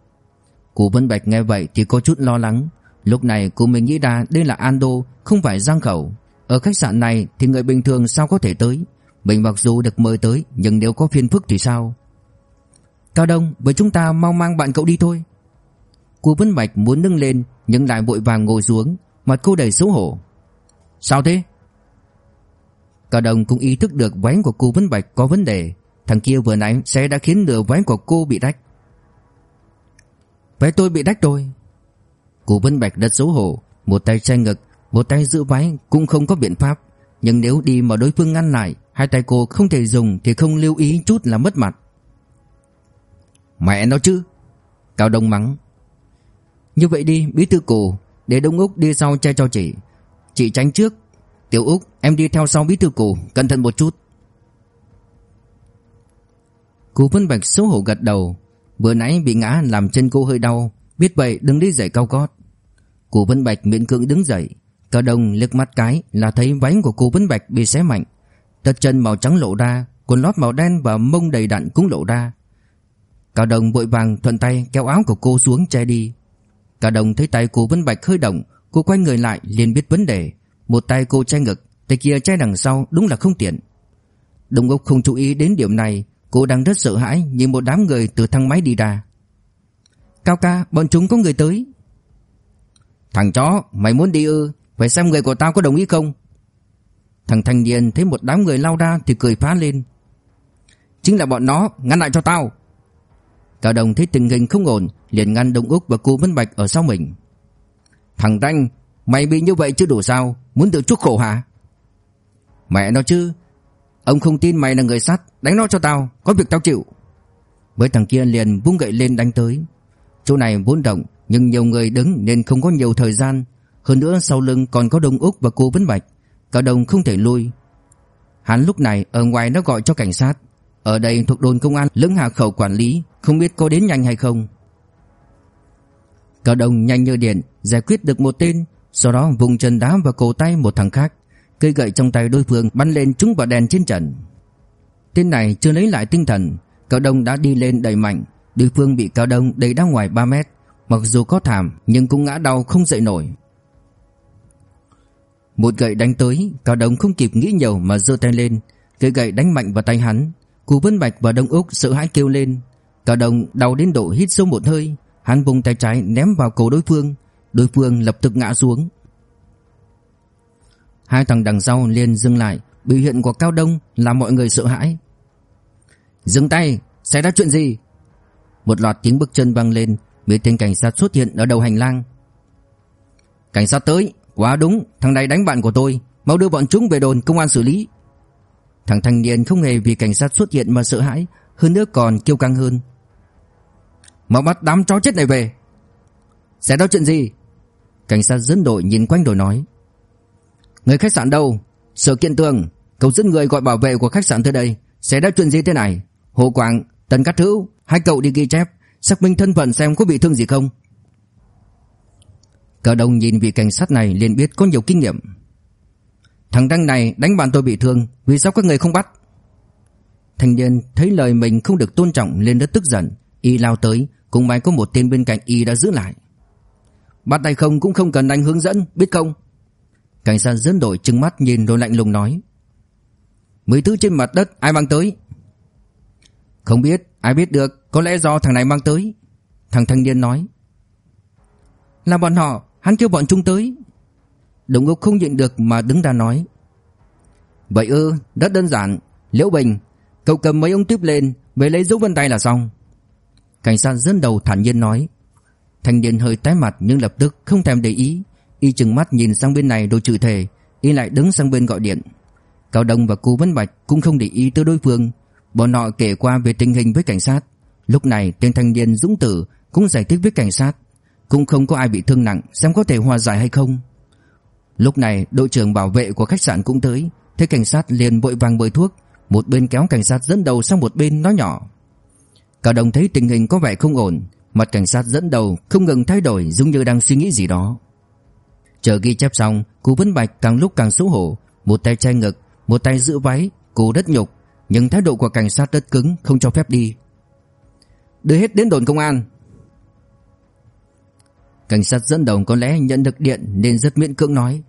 Cụ Vân Bạch nghe vậy thì có chút lo lắng. Lúc này cô mình nghĩ ra đây là Ando, Không phải Giang Khẩu. Ở khách sạn này thì người bình thường sao có thể tới? Mình mặc dù được mời tới, Nhưng nếu có phiền phức thì sao? Cao Đông, với chúng ta mau mang bạn cậu đi thôi. Cô Vân Bạch muốn nâng lên, Nhưng lại vội vàng ngồi xuống, Mặt cô đầy xấu hổ. Sao thế? Cao đồng cũng ý thức được váy của cô Vân Bạch có vấn đề. Thằng kia vừa nãy sẽ đã khiến nửa váy của cô bị rách. Váy tôi bị rách rồi. Cô Vân Bạch rất xấu hổ. Một tay che ngực, Một tay giữ váy cũng không có biện pháp. Nhưng nếu đi mà đối phương ngăn lại, Hai tay cô không thể dùng Thì không lưu ý chút là mất mặt. Mẹ nó chứ! Cao Đông mắng. Như vậy đi, bí thư cổ, Để Đông Úc đi sau che cho chị. Chị tránh trước Tiểu Úc em đi theo sau bí thư cổ Cẩn thận một chút. Cô Vân Bạch xấu hổ gật đầu. Vừa nãy bị ngã làm chân cô hơi đau Biết vậy đừng đi giày cao gót. Cô Vân Bạch miễn cưỡng đứng dậy Cao Đồng liếc mắt cái là thấy váy của cô Vân Bạch bị xé mạnh. Tất chân màu trắng lộ ra Quần lót màu đen và mông đầy đặn cũng lộ ra. Cao Đồng vội vàng thuận tay kéo áo của cô xuống che đi. Cao Đồng thấy tay cô Vân Bạch hơi động, cô quay người lại liền biết vấn đề, một tay cô che ngực, tay kia che đằng sau đúng là không tiện. Đồng Úc không chú ý đến điểm này, cô đang rất sợ hãi nhìn một đám người từ thang máy đi ra. Cao ca, bọn chúng có người tới. Thằng chó, mày muốn đi ư? Phải xem người của tao có đồng ý không? Thằng thanh niên thấy một đám người lao ra thì cười phá lên. Chính là bọn nó, ngăn lại cho tao. Cao Đồng thấy tình hình không ổn, liền ngăn Đông Úc và cô Vân Bạch ở sau mình. Thằng Đanh, mày bị như vậy chứ đủ sao, muốn tự chuốc khổ hả? Mẹ nó chứ, ông không tin mày là người sắt, đánh nó cho tao, có việc tao chịu. Với thằng kia liền vung gậy lên đánh tới. Chỗ này vốn động, nhưng nhiều người đứng nên không có nhiều thời gian. Hơn nữa sau lưng còn có Đông Úc và cô Vấn Bạch, Cả Đồng không thể lui. Hắn lúc này ở ngoài nó gọi cho cảnh sát, ở đây thuộc đồn công an lưng hạ khẩu quản lý Không biết có đến nhanh hay không Cả đồng nhanh như điện Giải quyết được một tên sau đó vùng chân đá vào cổ tay một thằng khác, Cây gậy trong tay đối phương bắn lên trúng vào đèn trên trần. Tên này chưa lấy lại tinh thần Cao đông đã đi lên đầy mạnh. Đối phương bị cao đông đẩy ra ngoài 3 mét. Mặc dù có thảm, nhưng cũng ngã đau không dậy nổi. Một gậy đánh tới Cao đông không kịp nghĩ nhiều mà giơ tay lên. Cây gậy đánh mạnh vào tay hắn. Cù Vân Bạch và Đông Úc sợ hãi kêu lên. Cao đông đau đến độ hít sâu một hơi. Hắn vùng tay trái ném vào cổ đối phương. Đối phương lập tức ngã xuống. Hai thằng đằng sau liền dừng lại, Biểu hiện của Cao Đông làm mọi người sợ hãi. Dừng tay, Xảy ra chuyện gì? Một loạt tiếng bước chân vang lên, Mấy tên cảnh sát xuất hiện ở đầu hành lang. Cảnh sát tới, Quá đúng, Thằng này đánh bạn của tôi, Mau đưa bọn chúng về đồn công an xử lý. Thằng thanh niên không hề vì cảnh sát xuất hiện mà sợ hãi, Hơn nữa còn kêu căng hơn. Mau bắt đám chó chết này về. Sẽ đâu chuyện gì? Cảnh sát dẫn đội nhìn quanh rồi nói Người khách sạn đâu? Sở kiện tường Cậu dẫn người gọi bảo vệ của khách sạn tới đây Sẽ đã chuyện gì thế này? Hồ Quảng, Tần Cát Hữu Hai cậu đi ghi chép Xác minh thân phận xem có bị thương gì không? Cả đồng nhìn vị cảnh sát này liền biết có nhiều kinh nghiệm. Thằng Đăng này đánh bạn tôi bị thương Vì sao các người không bắt? Thanh niên thấy lời mình không được tôn trọng Lên rất tức giận Y lao tới Cùng may có một tên bên cạnh Y đã giữ lại. Bắt tay không cũng không cần anh hướng dẫn, Biết không? Cảnh sát dẫn đội trừng mắt nhìn rồi lạnh lùng nói. Mấy thứ trên mặt đất, ai mang tới? Không biết, Ai biết được, Có lẽ do thằng này mang tới. Thằng thanh niên nói. Là bọn họ, Hắn kêu bọn chúng tới. Đồng ngốc không nhịn được mà đứng ra nói. Vậy ư, rất đơn giản. Liễu Bình, Cậu cầm mấy ông tiếp lên, Về lấy dấu vân tay là xong. Cảnh sát dẫn đầu thản nhiên nói. Thanh niên hơi tái mặt nhưng lập tức không thèm để ý. Y chừng mắt nhìn sang bên này rồi chửi thề Y lại đứng sang bên gọi điện. Cao Đông và cô Vân Bạch cũng không để ý tới đối phương. Bọn họ kể qua về tình hình với cảnh sát. Lúc này tên thanh niên Dũng Tử Cũng giải thích với cảnh sát. Cũng không có ai bị thương nặng, Xem có thể hòa giải hay không. Lúc này đội trưởng bảo vệ của khách sạn cũng tới. Thấy cảnh sát liền vội vàng bơi thuốc. Một bên kéo cảnh sát dẫn đầu sang một bên nói nhỏ. Cao đồng thấy tình hình có vẻ không ổn. Mặt cảnh sát dẫn đầu không ngừng thay đổi giống như đang suy nghĩ gì đó. Chờ ghi chép xong, cô Vân Bạch càng lúc càng xấu hổ, một tay che ngực, một tay giữ váy, cô rất nhục, nhưng thái độ của cảnh sát rất cứng, không cho phép đi. Đưa hết đến đồn công an. Cảnh sát dẫn đầu có lẽ nhận được điện nên rất miễn cưỡng nói.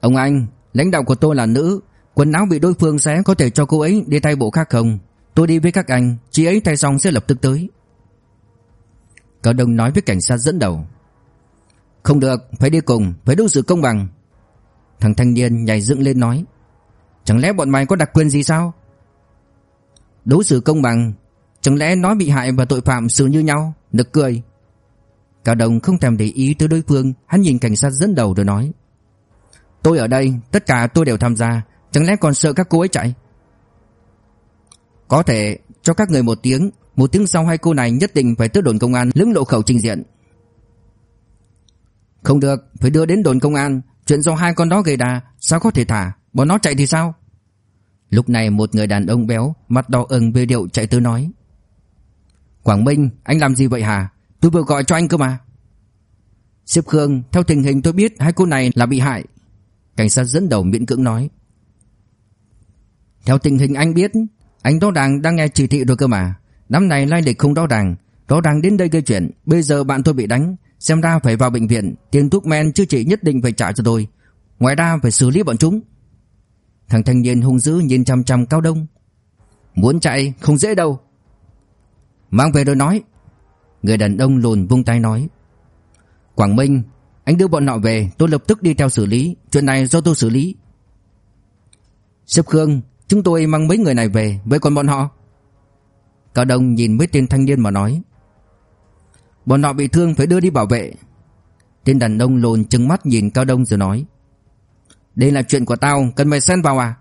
Ông anh, lãnh đạo của tôi là nữ, quần áo bị đối phương xé có thể cho cô ấy đi tay bộ khác không? Tôi đi với các anh, chị ấy thay xong sẽ lập tức tới. Cao Đông nói với cảnh sát dẫn đầu. Không được, phải đi cùng, phải đối xử công bằng. Thằng thanh niên nhảy dựng lên nói. Chẳng lẽ bọn mày có đặc quyền gì sao? Đối xử công bằng, chẳng lẽ nói bị hại và tội phạm xử như nhau? Nực cười. Cao Đông không thèm để ý tới đối phương, hắn nhìn cảnh sát dẫn đầu rồi nói. Tôi ở đây, tất cả tôi đều tham gia, chẳng lẽ còn sợ các cô ấy chạy? Có thể cho các người một tiếng, một tiếng sau hai cô này nhất định phải tới đồn công an lưng lộ khẩu trình diện. Không được, phải đưa đến đồn công an, chuyện do hai con đó gây ra, sao có thể thả, bọn nó chạy thì sao? Lúc này một người đàn ông béo, mặt đỏ ửng về điệu chạy tới nói. Quảng Minh, anh làm gì vậy hả? Tôi vừa gọi cho anh cơ mà. Xếp Khương, theo tình hình tôi biết hai cô này là bị hại. Cảnh sát dẫn đầu miễn cưỡng nói. Theo tình hình anh biết, anh rõ Đàng đang nghe chỉ thị rồi cơ mà. Năm này lai lịch không rõ ràng, rõ ràng đến đây gây chuyện, bây giờ bạn tôi bị đánh, xem ra phải vào bệnh viện, tiền thuốc men chứ chị nhất định phải trả cho tôi. Ngoài ra phải xử lý bọn chúng. Thằng thanh niên hung dữ nhìn chăm chăm Cao Đông. Muốn chạy không dễ đâu. Mang về rồi nói. Người đàn ông lùn vung tay nói. Quảng Minh, anh đưa bọn nọ về, tôi lập tức đi theo xử lý, chuyện này do tôi xử lý. Sếp Khương, chúng tôi mang mấy người này về, vậy còn bọn họ? Cao Đông nhìn mấy tên thanh niên mà nói. Bọn họ bị thương phải đưa đi bảo vệ. Tên đàn ông lồn trừng mắt nhìn Cao Đông rồi nói. Đây là chuyện của tao, cần mày xen vào à?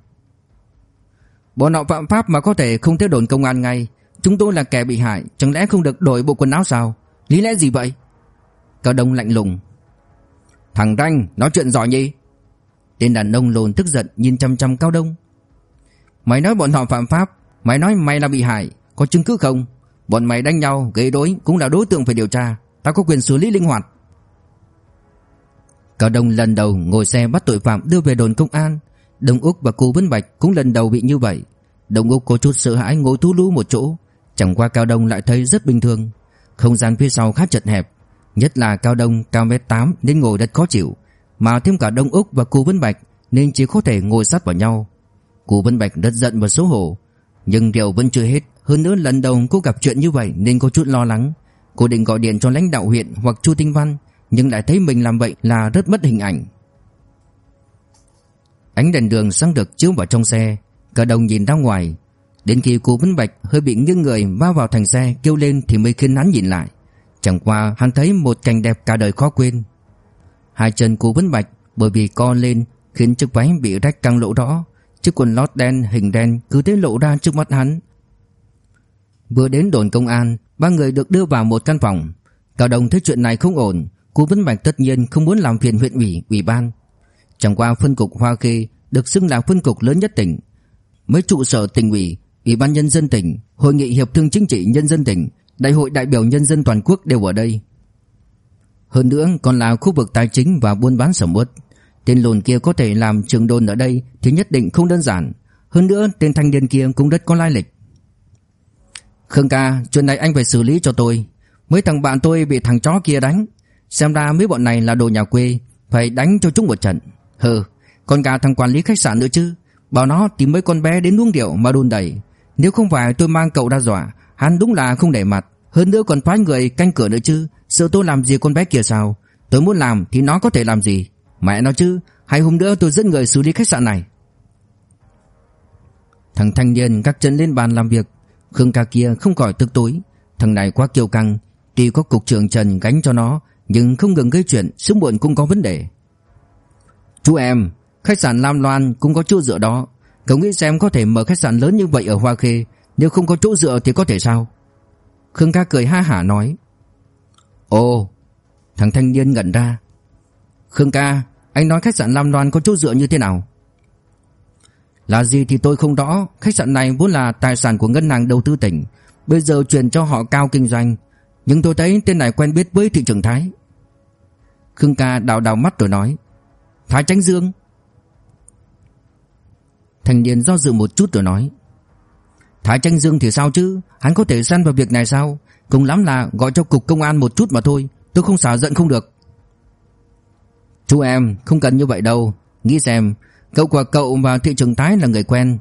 Bọn họ phạm pháp mà có thể không tới đồn công an ngay. Chúng tôi là kẻ bị hại, chẳng lẽ không được đổi bộ quần áo sao? Lý lẽ gì vậy? Cao Đông lạnh lùng. Thằng Ranh, nói chuyện giỏi nhỉ? Tên đàn ông lồn tức giận nhìn chăm chăm Cao Đông. Mày nói bọn họ phạm pháp, mày nói mày là bị hại, có chứng cứ không? Bọn mày đánh nhau, gây đối cũng là đối tượng phải điều tra, tao có quyền xử lý linh hoạt. Cao Đông lần đầu ngồi xe bắt tội phạm đưa về đồn công an. Đông Úc và cô Vân Bạch cũng lần đầu bị như vậy. Đông Úc có chút sợ hãi ngồi thu lũ một chỗ. Chẳng qua Cao Đông lại thấy rất bình thường. Không gian phía sau khá chật hẹp. Nhất là Cao Đông cao mét 8 nên ngồi rất khó chịu. Mà thêm cả Đông Úc và cô Vân Bạch Nên chỉ có thể ngồi sát vào nhau. Cô Vân Bạch rất giận và xấu hổ. Nhưng điều vẫn chưa hết. Hơn nữa lần đầu cô gặp chuyện như vậy nên có chút lo lắng Cô định gọi điện cho lãnh đạo huyện hoặc Chu Tinh Văn nhưng lại thấy mình làm vậy là rất mất hình ảnh. Ánh đèn đường sáng được chiếu vào trong xe, cả đồng nhìn ra ngoài, đến khi cô Vĩnh Bạch hơi bị nghiêng người va vào thành xe kêu lên thì mới khiến hắn nhìn lại. Chẳng qua hắn thấy một cảnh đẹp cả đời khó quên. Hai chân cô Vĩnh Bạch bởi vì co lên khiến chiếc váy bị rách căng lỗ rõ, chiếc quần lót đen hình đen cứ thế lộ ra trước mắt hắn. Vừa đến đồn công an, ba người được đưa vào một căn phòng. Cao Đồng thấy chuyện này không ổn, cố Vân Bạch tất nhiên không muốn làm phiền huyện ủy, ủy ban. Chẳng qua phân cục Hoa Khê được xưng là phân cục lớn nhất tỉnh. Mấy trụ sở tỉnh ủy, ủy ban nhân dân tỉnh, hội nghị hiệp thương chính trị nhân dân tỉnh, đại hội đại biểu nhân dân toàn quốc đều ở đây. Hơn nữa còn là khu vực tài chính và buôn bán sầm uất. Tên lùn kia có thể làm trường đồn ở đây thì nhất định không đơn giản. Hơn nữa tên thanh niên kia cũng rất có lai lịch. Khương ca, chuyện này anh phải xử lý cho tôi. Mấy thằng bạn tôi bị thằng chó kia đánh, Xem ra mấy bọn này là đồ nhà quê Phải đánh cho chúng một trận. Hừ Còn cả thằng quản lý khách sạn nữa chứ. Bảo nó tìm mấy con bé đến uống rượu mà đun đẩy Nếu không phải tôi mang cậu ra dọa Hắn đúng là không để mặt. Hơn nữa còn phái người canh cửa nữa chứ. Sợ tôi làm gì con bé kia sao? Tôi muốn làm thì nó có thể làm gì? Mẹ nó chứ Hai hôm nữa tôi dẫn người xử lý khách sạn này. Thằng thanh niên các chân lên bàn làm việc. Khương ca kia không khỏi tức tối Thằng này quá kiêu căng Tuy có cục trưởng Trần gánh cho nó nhưng không ngừng gây chuyện, sớm muộn cũng có vấn đề. Chú em, khách sạn Lam Loan cũng có chỗ dựa đó. Cậu nghĩ xem có thể mở khách sạn lớn như vậy ở Hoa Khê, nếu không có chỗ dựa thì có thể sao? Khương ca cười ha hả nói. Ồ, thằng thanh niên ngẩn ra. Khương ca, anh nói khách sạn Lam Loan có chỗ dựa như thế nào? Là gì thì tôi không rõ, khách sạn này vốn là tài sản của ngân hàng đầu tư tỉnh, bây giờ chuyển cho họ cao kinh doanh, Nhưng tôi thấy tên này quen biết với thị trưởng Thái. Khương ca đào đào mắt rồi nói Thái Tránh Dương. Thành niên do dự một chút rồi nói Thái Tranh Dương thì sao chứ? Hắn có thể xen vào việc này sao? Cùng lắm là gọi cho cục công an một chút mà thôi. Tôi không xả giận không được. Chú em không cần như vậy đâu. Nghĩ xem Cậu của cậu và thị trường tái là người quen.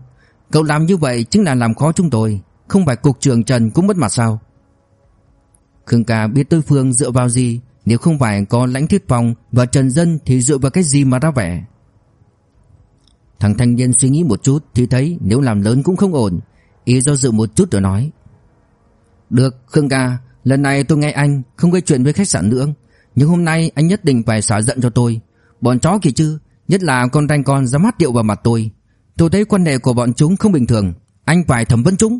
Cậu làm như vậy chính là làm khó chúng tôi. Không phải cục trưởng Trần cũng mất mặt sao? Khương ca biết đối phương dựa vào gì. Nếu không phải có lãnh thiết phòng Và Trần Dân thì dựa vào cái gì mà ra vẻ? Thằng thanh niên suy nghĩ một chút Thì thấy nếu làm lớn cũng không ổn. Ý do dự một chút rồi nói. Được, Khương ca, Lần này tôi nghe anh, không gây chuyện với khách sạn nữa. Nhưng hôm nay anh nhất định phải xả giận cho tôi. Bọn chó kìa chứ Nhất là con ranh con dám hát điệu vào mặt tôi. Tôi thấy quan hệ của bọn chúng không bình thường. Anh phải thẩm vấn chúng.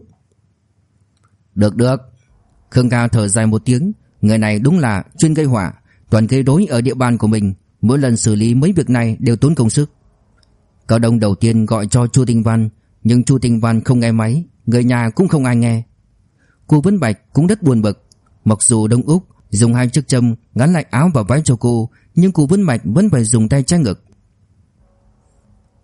Được được. Khương ca thở dài một tiếng. Người này đúng là chuyên gây họa. Toàn gây rối ở địa bàn của mình. Mỗi lần xử lý mấy việc này đều tốn công sức. Cao Đông đầu tiên gọi cho Chu Tinh Văn Nhưng Chu Tinh Văn không nghe máy. Người nhà cũng không ai nghe. Cô Vân Bạch cũng rất buồn bực. Mặc dù Đông Úc dùng hai chiếc châm gắn lại áo và váy cho cô Nhưng cô Vân Bạch vẫn phải dùng tay che ngực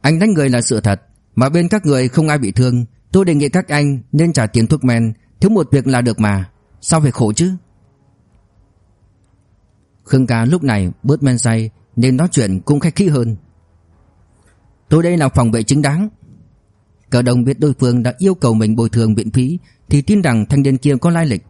anh đánh người là sự thật, Mà bên các người không ai bị thương. Tôi đề nghị các anh nên trả tiền thuốc men. Thiếu một việc là được mà. Sao phải khổ chứ? Khương ca lúc này bớt men say, Nên nói chuyện cũng khách khí hơn. Tôi đây là phòng vệ chính đáng. Cờ đồng biết đối phương đã yêu cầu mình bồi thường viện phí, Thì tin rằng thanh niên kia có lai lịch.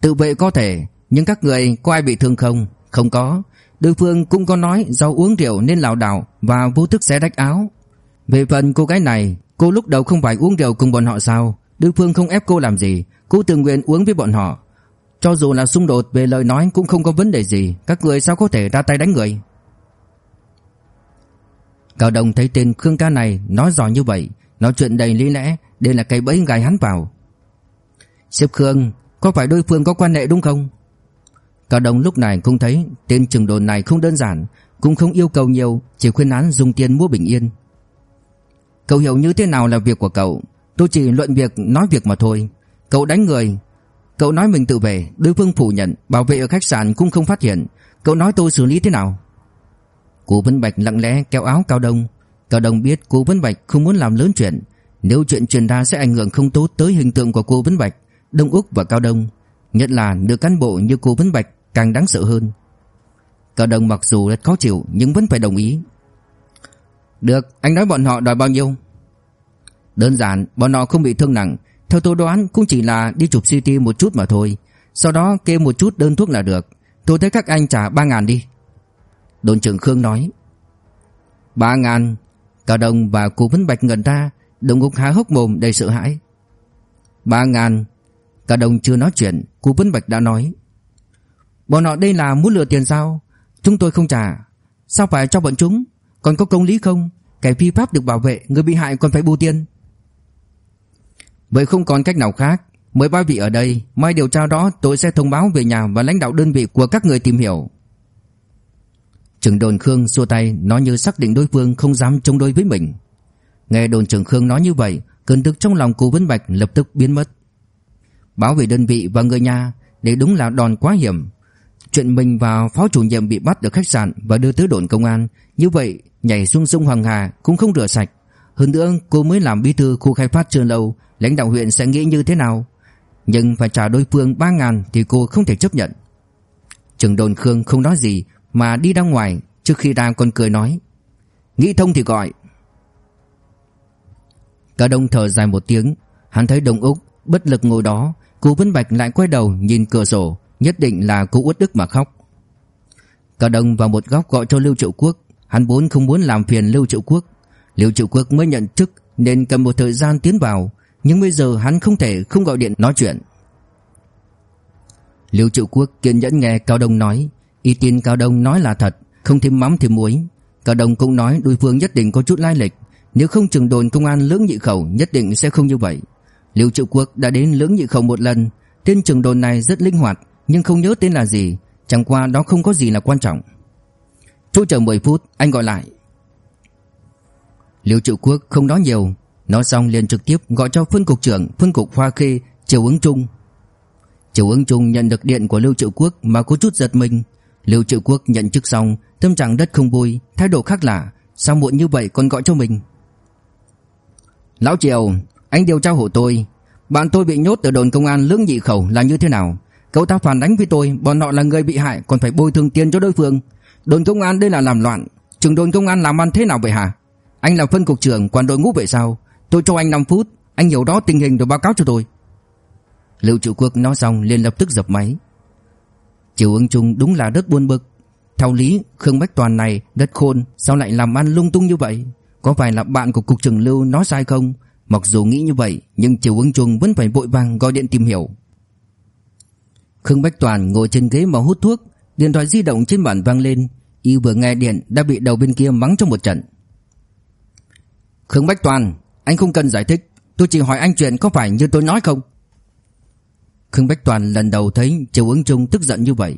Tự vệ có thể, Nhưng các người có ai bị thương không? Không có. Đối phương cũng có nói do uống rượu nên lảo đảo Và vô thức xé rách áo. Về phần cô gái này, Cô lúc đầu không phải uống rượu cùng bọn họ sao? Đối phương không ép cô làm gì? Cô tự nguyện uống với bọn họ. Cho dù là xung đột về lời nói cũng không có vấn đề gì. Các người sao có thể ra tay đánh người? Cao Đông thấy tên Khương ca này nói giỏi như vậy, Nói chuyện đầy lý lẽ, Đây là cây bẫy gài hắn vào. Sếp Khương, Có phải đối phương có quan hệ đúng không? Cao Đông lúc này cũng thấy Tên trường đồn này không đơn giản, Cũng không yêu cầu nhiều, Chỉ khuyên án dùng tiền mua bình yên. Cậu hiểu như thế nào là việc của cậu? Tôi chỉ luận việc, nói việc mà thôi. Cậu đánh người. Cậu nói mình tự về Đối phương phủ nhận, Bảo vệ ở khách sạn cũng không phát hiện. Cậu nói tôi xử lý thế nào? Cố Vân Bạch lặng lẽ kéo áo Cao Đông. Cao Đông biết Cố Vân Bạch không muốn làm lớn chuyện. Nếu chuyện truyền ra sẽ ảnh hưởng không tốt tới hình tượng của cô Vân Bạch, Đông Úc và Cao Đông. Nhất là được cán bộ như cô Vân Bạch càng đáng sợ hơn. Cả đồng mặc dù rất khó chịu nhưng vẫn phải đồng ý. Được, anh nói bọn họ đòi bao nhiêu? Đơn giản, bọn họ không bị thương nặng. Theo tôi đoán cũng chỉ là đi chụp CT một chút mà thôi. Sau đó kê một chút đơn thuốc là được. Tôi thấy các anh trả 3 ngàn đi. Đồn trưởng Khương nói. Ba ngàn? Cao đồng và cô Vân Bạch ngẩn ra Đồng Ngục há hốc mồm đầy sợ hãi. Ba ngàn? Cao đồng chưa nói chuyện Cô Vân Bạch đã nói. Bọn họ đây là muốn lừa tiền sao? Chúng tôi không trả. Sao phải cho bọn chúng? Còn có công lý không? Kẻ phi pháp được bảo vệ Người bị hại còn phải bù tiền. Vậy không còn cách nào khác. Mời ba vị ở đây Mai điều tra đó tôi sẽ thông báo về nhà Và lãnh đạo đơn vị của các người tìm hiểu. Trưởng đồn Khương xua tay nói như xác định đối phương không dám chống đối với mình. Nghe đồn trưởng Khương nói như vậy, cơn tức trong lòng cô Vân Bạch lập tức biến mất. Báo về đơn vị và người nhà, để đúng là đòn quá hiểm. Chuyện mình và phó chủ nhiệm bị bắt ở khách sạn và đưa tới đồn công an, như vậy nhảy xuống sông Hoàng Hà cũng không rửa sạch. Hơn nữa cô mới làm bí thư khu khai phát chưa lâu, lãnh đạo huyện sẽ nghĩ như thế nào? Nhưng phải trả đối phương 3 ngàn thì cô không thể chấp nhận. Trưởng đồn Khương không nói gì mà đi ra ngoài Trước khi ra còn cười nói Nghĩ thông thì gọi Cả đông thở dài một tiếng Hắn thấy đồng Úc bất lực ngồi đó Cô Vân Bạch lại quay đầu nhìn cửa sổ Nhất định là cô uất đức mà khóc. Cả đông vào một góc gọi cho Lưu Triệu Quốc. Hắn vốn không muốn làm phiền Lưu Triệu Quốc. Lưu Triệu Quốc mới nhận chức Nên cần một thời gian tiến vào. Nhưng bây giờ hắn không thể không gọi điện nói chuyện. Lưu Triệu Quốc kiên nhẫn nghe Cao Đông nói. Y tin Cao Đông nói là thật, Không thêm mắm thêm muối. Cao Đông cũng nói đối phương nhất định có chút lai lịch. Nếu không trường đồn công an lưỡng nhị khẩu Nhất định sẽ không như vậy. Lưu Triệu Quốc đã đến lưỡng nhị khẩu một lần. Tên trường đồn này rất linh hoạt. Nhưng không nhớ tên là gì, Chẳng qua đó không có gì là quan trọng. Chú chờ 10 phút, anh gọi lại. Liêu Triệu Quốc không nói nhiều. Nói xong liền trực tiếp gọi cho phân cục trưởng Phân cục Hoa Khê, Triều ứng Trung. Triều ứng trung nhận được điện của liêu Triệu Quốc mà có chút giật mình. Liêu Triệu Quốc nhận chức xong, Tâm trạng đất không vui, Thái độ khác lạ. Sao muộn như vậy còn gọi cho mình? Lão Triều, Anh điều tra hộ tôi. Bạn tôi bị nhốt ở đồn công an lưỡng nhị khẩu là như thế nào? Cậu ta phản đánh với tôi, Bọn họ là người bị hại, còn phải bồi thường tiền cho đối phương. Đồn công an đây là làm loạn. Trường đồn công an làm ăn thế nào vậy hả? Anh là phân cục trưởng, quản đội ngũ vậy sao? Tôi cho anh 5 phút, Anh hiểu đó tình hình rồi báo cáo cho tôi. Lưu Trụ Quốc nói xong liền lập tức dập máy. Triệu ứng trung đúng là rất buồn bực. Theo lý, Khương Bách Toàn này rất khôn, Sao lại làm ăn lung tung như vậy? Có phải là bạn của cục trưởng Lưu nói sai không? Mặc dù nghĩ như vậy, Nhưng triệu ứng trung vẫn phải vội vàng gọi điện tìm hiểu. Khương Bách Toàn ngồi trên ghế mà hút thuốc, Điện thoại di động trên bàn vang lên. Y vừa nghe điện đã bị đầu bên kia mắng trong một trận. Khương Bách Toàn, Anh không cần giải thích. Tôi chỉ hỏi anh chuyện có phải như tôi nói không? Khương Bách Toàn lần đầu thấy Triều ứng trung tức giận như vậy.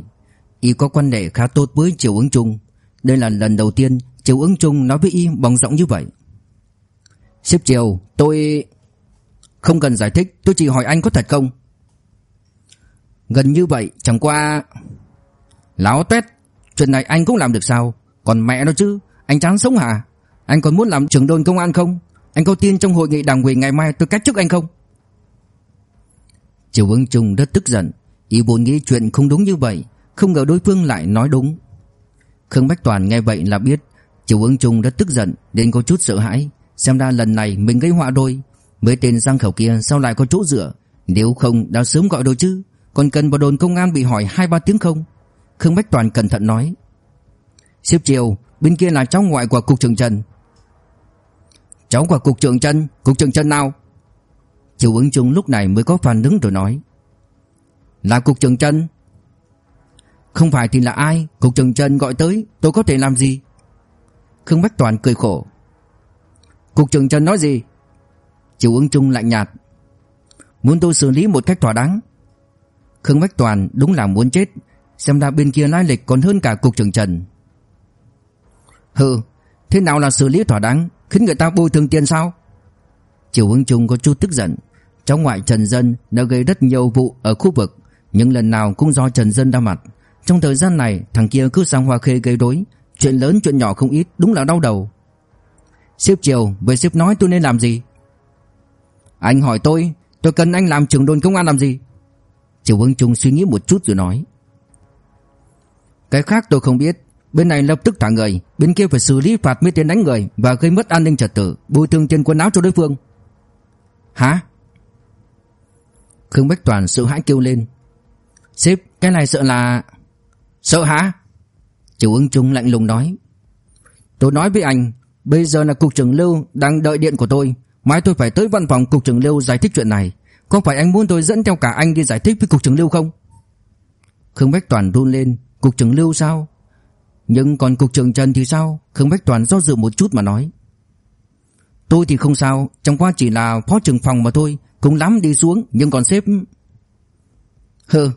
Y có quan hệ khá tốt với Triều ứng trung. Đây là lần đầu tiên Triều ứng trung nói với Y bằng giọng như vậy. Sếp Triều, tôi Không cần giải thích. Tôi chỉ hỏi anh có thật không? Gần như vậy, chẳng qua Láo tuét Chuyện này anh cũng làm được sao? Còn mẹ nó chứ? Anh chán sống hả? Anh còn muốn làm trưởng đồn công an không? Anh có tin trong hội nghị đảng ủy ngày mai tôi cách chức anh không? Triều Ứng Trung rất tức giận. Y vốn nghĩ chuyện không đúng như vậy, Không ngờ đối phương lại nói đúng. Khương Bách Toàn nghe vậy là biết. Triều Ứng Trung rất tức giận Đến có chút sợ hãi. Xem ra lần này mình gây họa đôi Mấy tên giang khẩu kia sao lại có chỗ dựa? Nếu không, đã sớm gọi đôi chứ. Còn cần vào đồn công an bị hỏi hai ba tiếng không? Khương Bách Toàn cẩn thận nói. Xếp chiều Bên kia là cháu ngoại của cục trưởng Trần. Cháu của cục trưởng Trần, Cục trưởng Trần nào? Triệu ứng trung lúc này mới có phản ứng rồi nói. Là cục trưởng Trần. Không phải thì là ai? Cục trưởng Trần gọi tới, Tôi có thể làm gì? Khương Bách Toàn cười khổ. Cục trưởng Trần nói gì? Triệu ứng trung lạnh nhạt. Muốn tôi xử lý một cách thỏa đáng Khương Bách Toàn đúng là muốn chết. Xem ra bên kia lai lịch còn hơn cả cục trưởng Trần. Hừ, Thế nào là xử lý thỏa đáng, Khiến người ta bồi thường tiền sao? Triều hưng trung có chút tức giận. Trong ngoại Trần Dân đã gây rất nhiều vụ ở khu vực, Nhưng lần nào cũng do Trần Dân ra mặt. Trong thời gian này, thằng kia cứ sang Hoa Khê gây rối. Chuyện lớn, chuyện nhỏ không ít, đúng là đau đầu. Sếp Triều, Vậy sếp nói tôi nên làm gì? Anh hỏi tôi Tôi cần anh làm trưởng đồn công an làm gì? Triều Hưng Trung suy nghĩ một chút rồi nói. Cái khác tôi không biết. Bên này lập tức thả người, Bên kia phải xử lý phạt mấy tên đánh người Và gây mất an ninh trật tự, Bồi thường tiền quần áo cho đối phương. Hả? Khương Bách Toàn sợ hãi kêu lên. Sếp, cái này sợ là Sợ hả? Triệu ứng trung lạnh lùng nói. Tôi nói với anh, Bây giờ là cục trưởng Lưu đang đợi điện của tôi. Mai tôi phải tới văn phòng cục trưởng Lưu giải thích chuyện này. Có phải anh muốn tôi dẫn theo cả anh đi giải thích với cục trưởng Lưu không? Khương Bách Toàn run lên. Cục trưởng Lưu sao? Nhưng còn cục trưởng Trần thì sao? Khương Bách Toàn do dự một chút mà nói. Tôi thì không sao. Trong qua chỉ là phó trưởng phòng mà thôi. Cũng lắm đi xuống, nhưng còn sếp Hừ,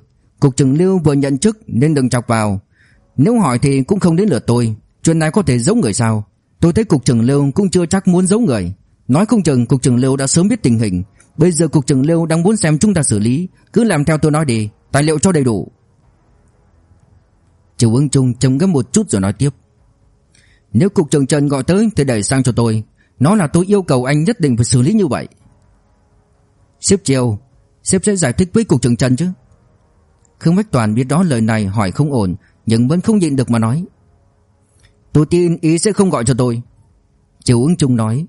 Cục trưởng Lưu vừa nhận chức nên đừng chọc vào. Nếu hỏi thì cũng không đến lượt tôi. Chuyện này có thể giấu người sao? Tôi thấy cục trưởng Lưu cũng chưa chắc muốn giấu người. Nói không chừng cục trưởng Lưu đã sớm biết tình hình. Bây giờ cục trưởng Lưu đang muốn xem chúng ta xử lý. Cứ làm theo tôi nói đi. Tài liệu cho đầy đủ. Triệu ứng trung trầm ngâm một chút rồi nói tiếp. Nếu cục trưởng Trần gọi tới Thì đẩy sang cho tôi. Nó là tôi yêu cầu anh nhất định phải xử lý như vậy. Sếp chiều. Sếp sẽ giải thích với cục trưởng Trần chứ. Khương Bách Toàn biết đó lời này hỏi không ổn, Nhưng vẫn không nhịn được mà nói. Tôi tin ý sẽ không gọi cho tôi. Triệu ứng trung nói.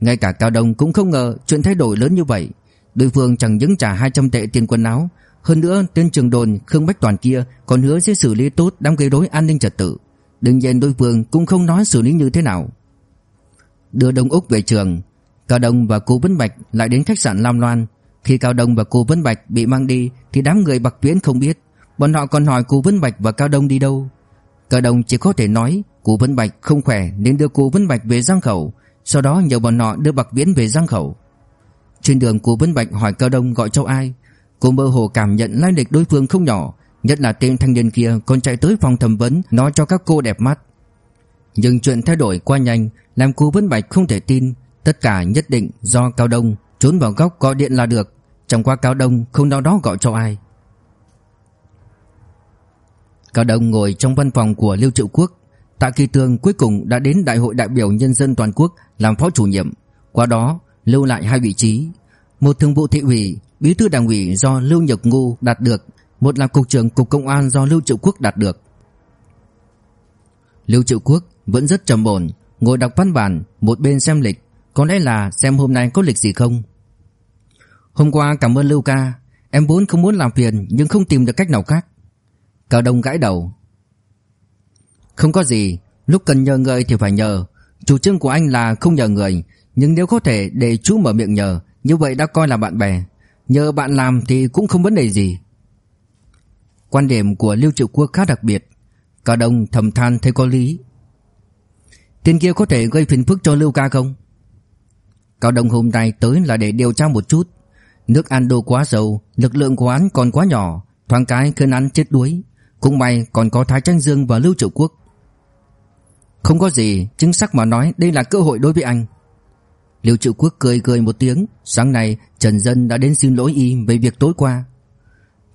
Ngay cả Cao Đông cũng không ngờ Chuyện thay đổi lớn như vậy. Đối phương chẳng những trả 200 tệ tiền quần áo, Hơn nữa tên trường đồn Khương Bách Toàn kia Còn hứa sẽ xử lý tốt đám gây rối an ninh trật tự. Đương nhiên đối phương cũng không nói xử lý như thế nào. Đưa Đông Úc về trường, Cao Đông và cô Vân Bạch lại đến khách sạn Lam Loan. Khi Cao Đông và cô Vân Bạch bị mang đi Thì đám người Bạc Viễn không biết, Bọn họ còn hỏi cô Vân Bạch và Cao Đông đi đâu. Cao Đông chỉ có thể nói, Cô Vân Bạch không khỏe nên đưa cô Vân Bạch về Giang Khẩu. Sau đó nhờ bọn họ đưa Bạc Viễn về Giang Khẩu. Trên đường cô Vân Bạch hỏi Cao Đông gọi cho ai. Cô mơ hồ cảm nhận lai lịch đối phương không nhỏ, Nhất là tên thanh niên kia còn chạy tới phòng thẩm vấn, Nói cho các cô đẹp mắt. Nhưng chuyện thay đổi quá nhanh, Làm cô Vân Bạch không thể tin. Tất cả nhất định do Cao Đông Trốn vào góc gọi điện là được. Chẳng qua Cao Đông không đâu đó gọi cho ai. Cao Đông ngồi trong văn phòng của Lưu Triệu Quốc. Tạ Kỳ Tường cuối cùng đã đến Đại hội đại biểu nhân dân toàn quốc làm phó chủ nhiệm Qua đó lưu lại hai vị trí. Một thường vụ thị ủy, bí thư đảng ủy do Lưu Nhật Ngu đạt được Một là cục trưởng cục công an do Lưu Triệu Quốc đạt được. Lưu Triệu Quốc vẫn rất trầm ổn Ngồi đọc văn bản Một bên xem lịch Có lẽ là xem hôm nay có lịch gì không? Hôm qua cảm ơn Lưu ca Em vốn không muốn làm phiền Nhưng không tìm được cách nào khác. Cao Đông gãi đầu. Không có gì Lúc cần nhờ người thì phải nhờ Chủ trương của anh là không nhờ người, Nhưng nếu có thể để chú mở miệng nhờ, Như vậy đã coi là bạn bè. Nhờ bạn làm thì cũng không vấn đề gì. Quan điểm của Lưu Triệu Quốc khá đặc biệt. Cả đồng thầm than thấy có lý. Tên kia có thể gây phiền phức cho Lưu ca không? Cao Đông hôm nay tới là để điều tra một chút. Nước An Đô quá sâu Lực lượng của hắn còn quá nhỏ, Thoáng cái khiến hắn chết đuối. Cũng may còn có Thái Tranh Dương và Lưu Triệu Quốc. Không có gì Chính xác mà nói đây là cơ hội đối với anh. Lưu Triệu Quốc cười cười một tiếng, Sáng nay Trần Dân đã đến xin lỗi y Về việc tối qua.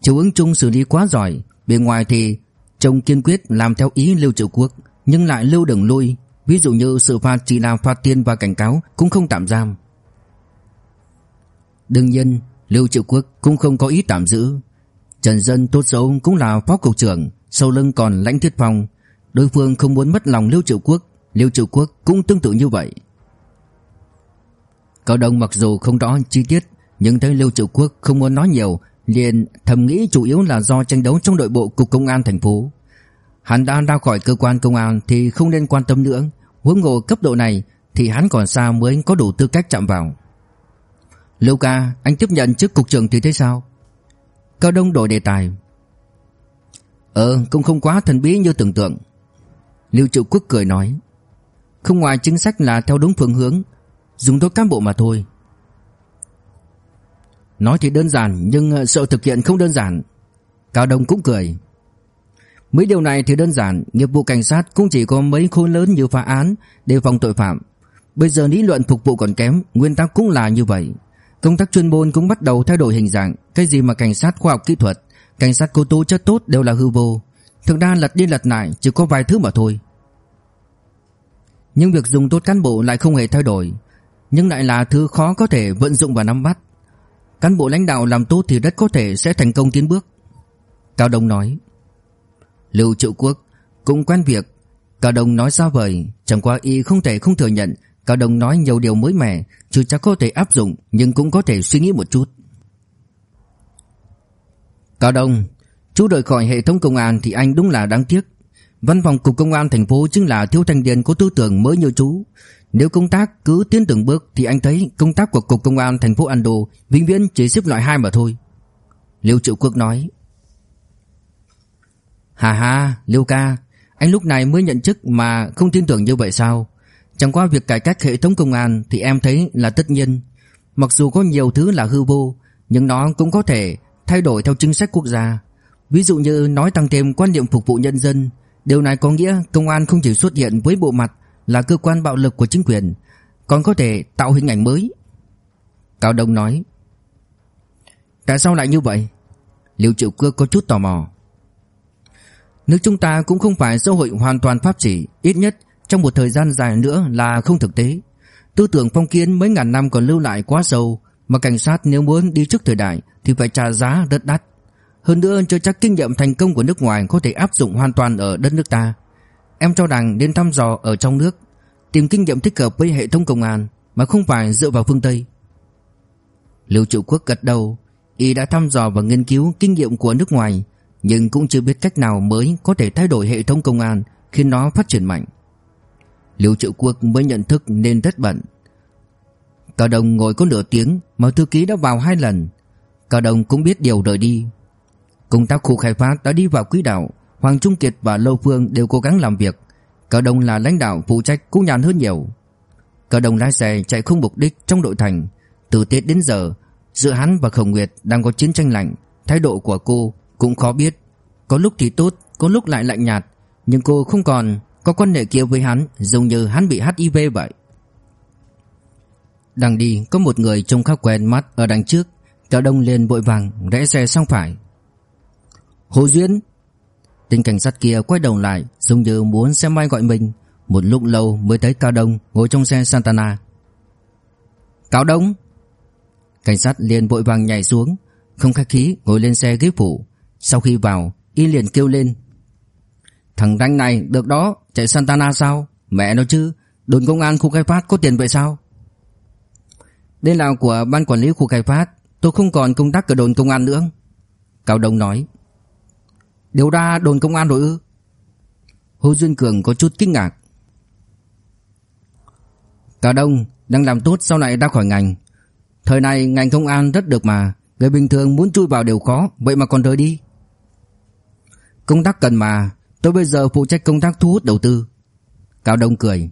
Triệu ứng trung xử lý quá giỏi Bên ngoài thì Trông kiên quyết làm theo ý Lưu Triệu Quốc, Nhưng lại lưu đường lui. Ví dụ như sự phạt chỉ là phạt tiền và cảnh cáo Cũng không tạm giam. Đương nhiên Lưu Triệu Quốc cũng không có ý tạm giữ. Trần Dân tốt xấu cũng là phó cục trưởng, Sau lưng còn lãnh thiết phòng Đối phương không muốn mất lòng Lưu Triệu Quốc Lưu Triệu Quốc cũng tương tự như vậy Cao Đông mặc dù không rõ chi tiết Nhưng thấy Lưu Triệu Quốc không muốn nói nhiều liền thầm nghĩ chủ yếu là do tranh đấu trong đội bộ cục công an thành phố. Hắn đã ra khỏi cơ quan công an thì không nên quan tâm nữa, huống hồ cấp độ này thì hắn còn xa mới có đủ tư cách chạm vào. Lưu ca, anh tiếp nhận chức cục trưởng thì thế sao? Cao Đông đổi đề tài. Ờ, cũng không quá thần bí như tưởng tượng. Lưu Triệu Quốc cười nói. Không ngoài chính sách là theo đúng phương hướng, dùng tốt cán bộ mà thôi. Nói thì đơn giản nhưng ờ, sợ thực hiện không đơn giản. Cao Đông cũng cười. Mấy điều này thì đơn giản, nghiệp vụ cảnh sát cũng chỉ có mấy khối lớn như phá án, đề phòng tội phạm. Bây giờ lý luận phục vụ còn kém, nguyên tắc cũng là như vậy. Công tác chuyên môn cũng bắt đầu thay đổi hình dạng, cái gì mà cảnh sát khoa học kỹ thuật, cảnh sát cô tố chất tốt đều là hư vô. Thực ra lật đi lật lại chỉ có vài thứ mà thôi. Nhưng việc dùng tốt cán bộ lại không hề thay đổi, nhưng lại là thứ khó có thể vận dụng và nắm bắt. Cán bộ lãnh đạo làm tốt thì rất có thể sẽ thành công tiến bước Cao Đông nói Lưu Triệu Quốc cũng quen việc Cao Đông nói sao vậy Chẳng qua y không thể không thừa nhận Cao Đông nói nhiều điều mới mẻ Chứ chắc có thể áp dụng Nhưng cũng có thể suy nghĩ một chút Cao Đông Chú rời khỏi hệ thống công an thì anh đúng là đáng tiếc Văn phòng cục công an thành phố chính là thiếu thanh niên có tư tưởng mới như chú nếu công tác cứ tiến từng bước thì anh thấy công tác của cục công an thành phố Ando vĩnh viễn chỉ xếp loại 2 mà thôi. Liêu Triệu Quốc nói. Hà hà, Liêu ca, anh lúc này mới nhận chức mà không tin tưởng như vậy sao? Chẳng qua việc cải cách hệ thống công an thì em thấy là tất nhiên. Mặc dù có nhiều thứ là hư vô, nhưng nó cũng có thể thay đổi theo chính sách quốc gia. Ví dụ như nói tăng thêm quan niệm phục vụ nhân dân, điều này có nghĩa công an không chỉ xuất hiện với bộ mặt là cơ quan bạo lực của chính quyền, còn có thể tạo hình ảnh mới. Cao Đông nói. Tại sao lại như vậy? Liêu Triệu Cưa có chút tò mò. Nước chúng ta cũng không phải xã hội hoàn toàn pháp trị, ít nhất trong một thời gian dài nữa là không thực tế. Tư tưởng phong kiến mấy ngàn năm còn lưu lại quá sâu, mà cảnh sát nếu muốn đi trước thời đại thì phải trả giá rất đắt. Hơn nữa, chưa chắc kinh nghiệm thành công của nước ngoài có thể áp dụng hoàn toàn ở đất nước ta. Em cho rằng nên thăm dò ở trong nước, Tìm kinh nghiệm thích hợp với hệ thống công an Mà không phải dựa vào phương Tây. Lưu Trụ Quốc gật đầu, Y đã thăm dò và nghiên cứu kinh nghiệm của nước ngoài, Nhưng cũng chưa biết cách nào mới Có thể thay đổi hệ thống công an Khiến nó phát triển mạnh. Lưu Trụ Quốc mới nhận thức nên rất bận. Cao Đồng ngồi có nửa tiếng Mà thư ký đã vào hai lần. Cao Đồng cũng biết điều rời đi. Công tác khu khai phát đã đi vào quỹ đạo, Hoàng Trung Kiệt và Lâu Phương đều cố gắng làm việc. Cả Đông là lãnh đạo phụ trách cũng nhàn hơn nhiều. Cả Đông lái xe chạy không mục đích trong đội thành. Từ Tết đến giờ, Giữa hắn và Khổng Nguyệt đang có chiến tranh lạnh, Thái độ của cô cũng khó biết. Có lúc thì tốt, Có lúc lại lạnh nhạt, Nhưng cô không còn có quan hệ kia với hắn, Giống như hắn bị HIV vậy. Đang đi, có một người trông khá quen mắt ở đằng trước. Cả Đông liền vội vàng rẽ xe sang phải. Hồ Duyên. Tên cảnh sát kia quay đầu lại, Giống như muốn xem ai gọi mình. Một lúc lâu mới thấy Cao Đông ngồi trong xe Santana. Cao Đông. Cảnh sát liền vội vàng nhảy xuống, Không khách khí ngồi lên xe ghế phụ. Sau khi vào, Y liền kêu lên. Thằng đánh này, được đó, Chạy Santana sao? Mẹ nó chứ, Đồn công an khu khai phát có tiền vậy sao? Đây là của ban quản lý khu khai phát, Tôi không còn công tác ở đồn công an nữa. Cao Đông nói. Điều ra đồn công an rồi ư? Hồ Duyên Cường có chút kinh ngạc. Cao Đông đang làm tốt sau này ra khỏi ngành. Thời này ngành công an rất được mà. Người bình thường muốn chui vào đều khó, Vậy mà còn rời đi. Công tác cần mà. Tôi bây giờ phụ trách công tác thu hút đầu tư. Cao Đông cười.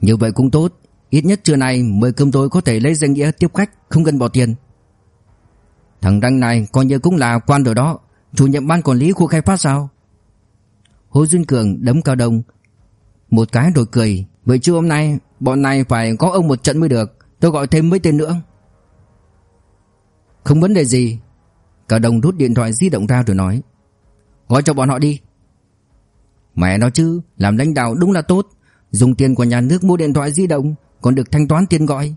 Như vậy cũng tốt. Ít nhất trưa nay mời cơm tôi có thể lấy danh nghĩa tiếp khách, Không cần bỏ tiền. Thằng Đăng này coi như cũng là quan rồi đó. Chủ nhiệm ban quản lý khu khai phát sao? Hồ Duyên Cường đấm Cao Đông. Một cái rồi cười. Vậy chứ hôm nay, bọn này phải có ông một trận mới được. Tôi gọi thêm mấy tên nữa. Không vấn đề gì. Cao Đông rút điện thoại di động ra rồi nói. Gọi cho bọn họ đi. Mẹ nói chứ, Làm lãnh đạo đúng là tốt. Dùng tiền của nhà nước mua điện thoại di động, Còn được thanh toán tiền gọi.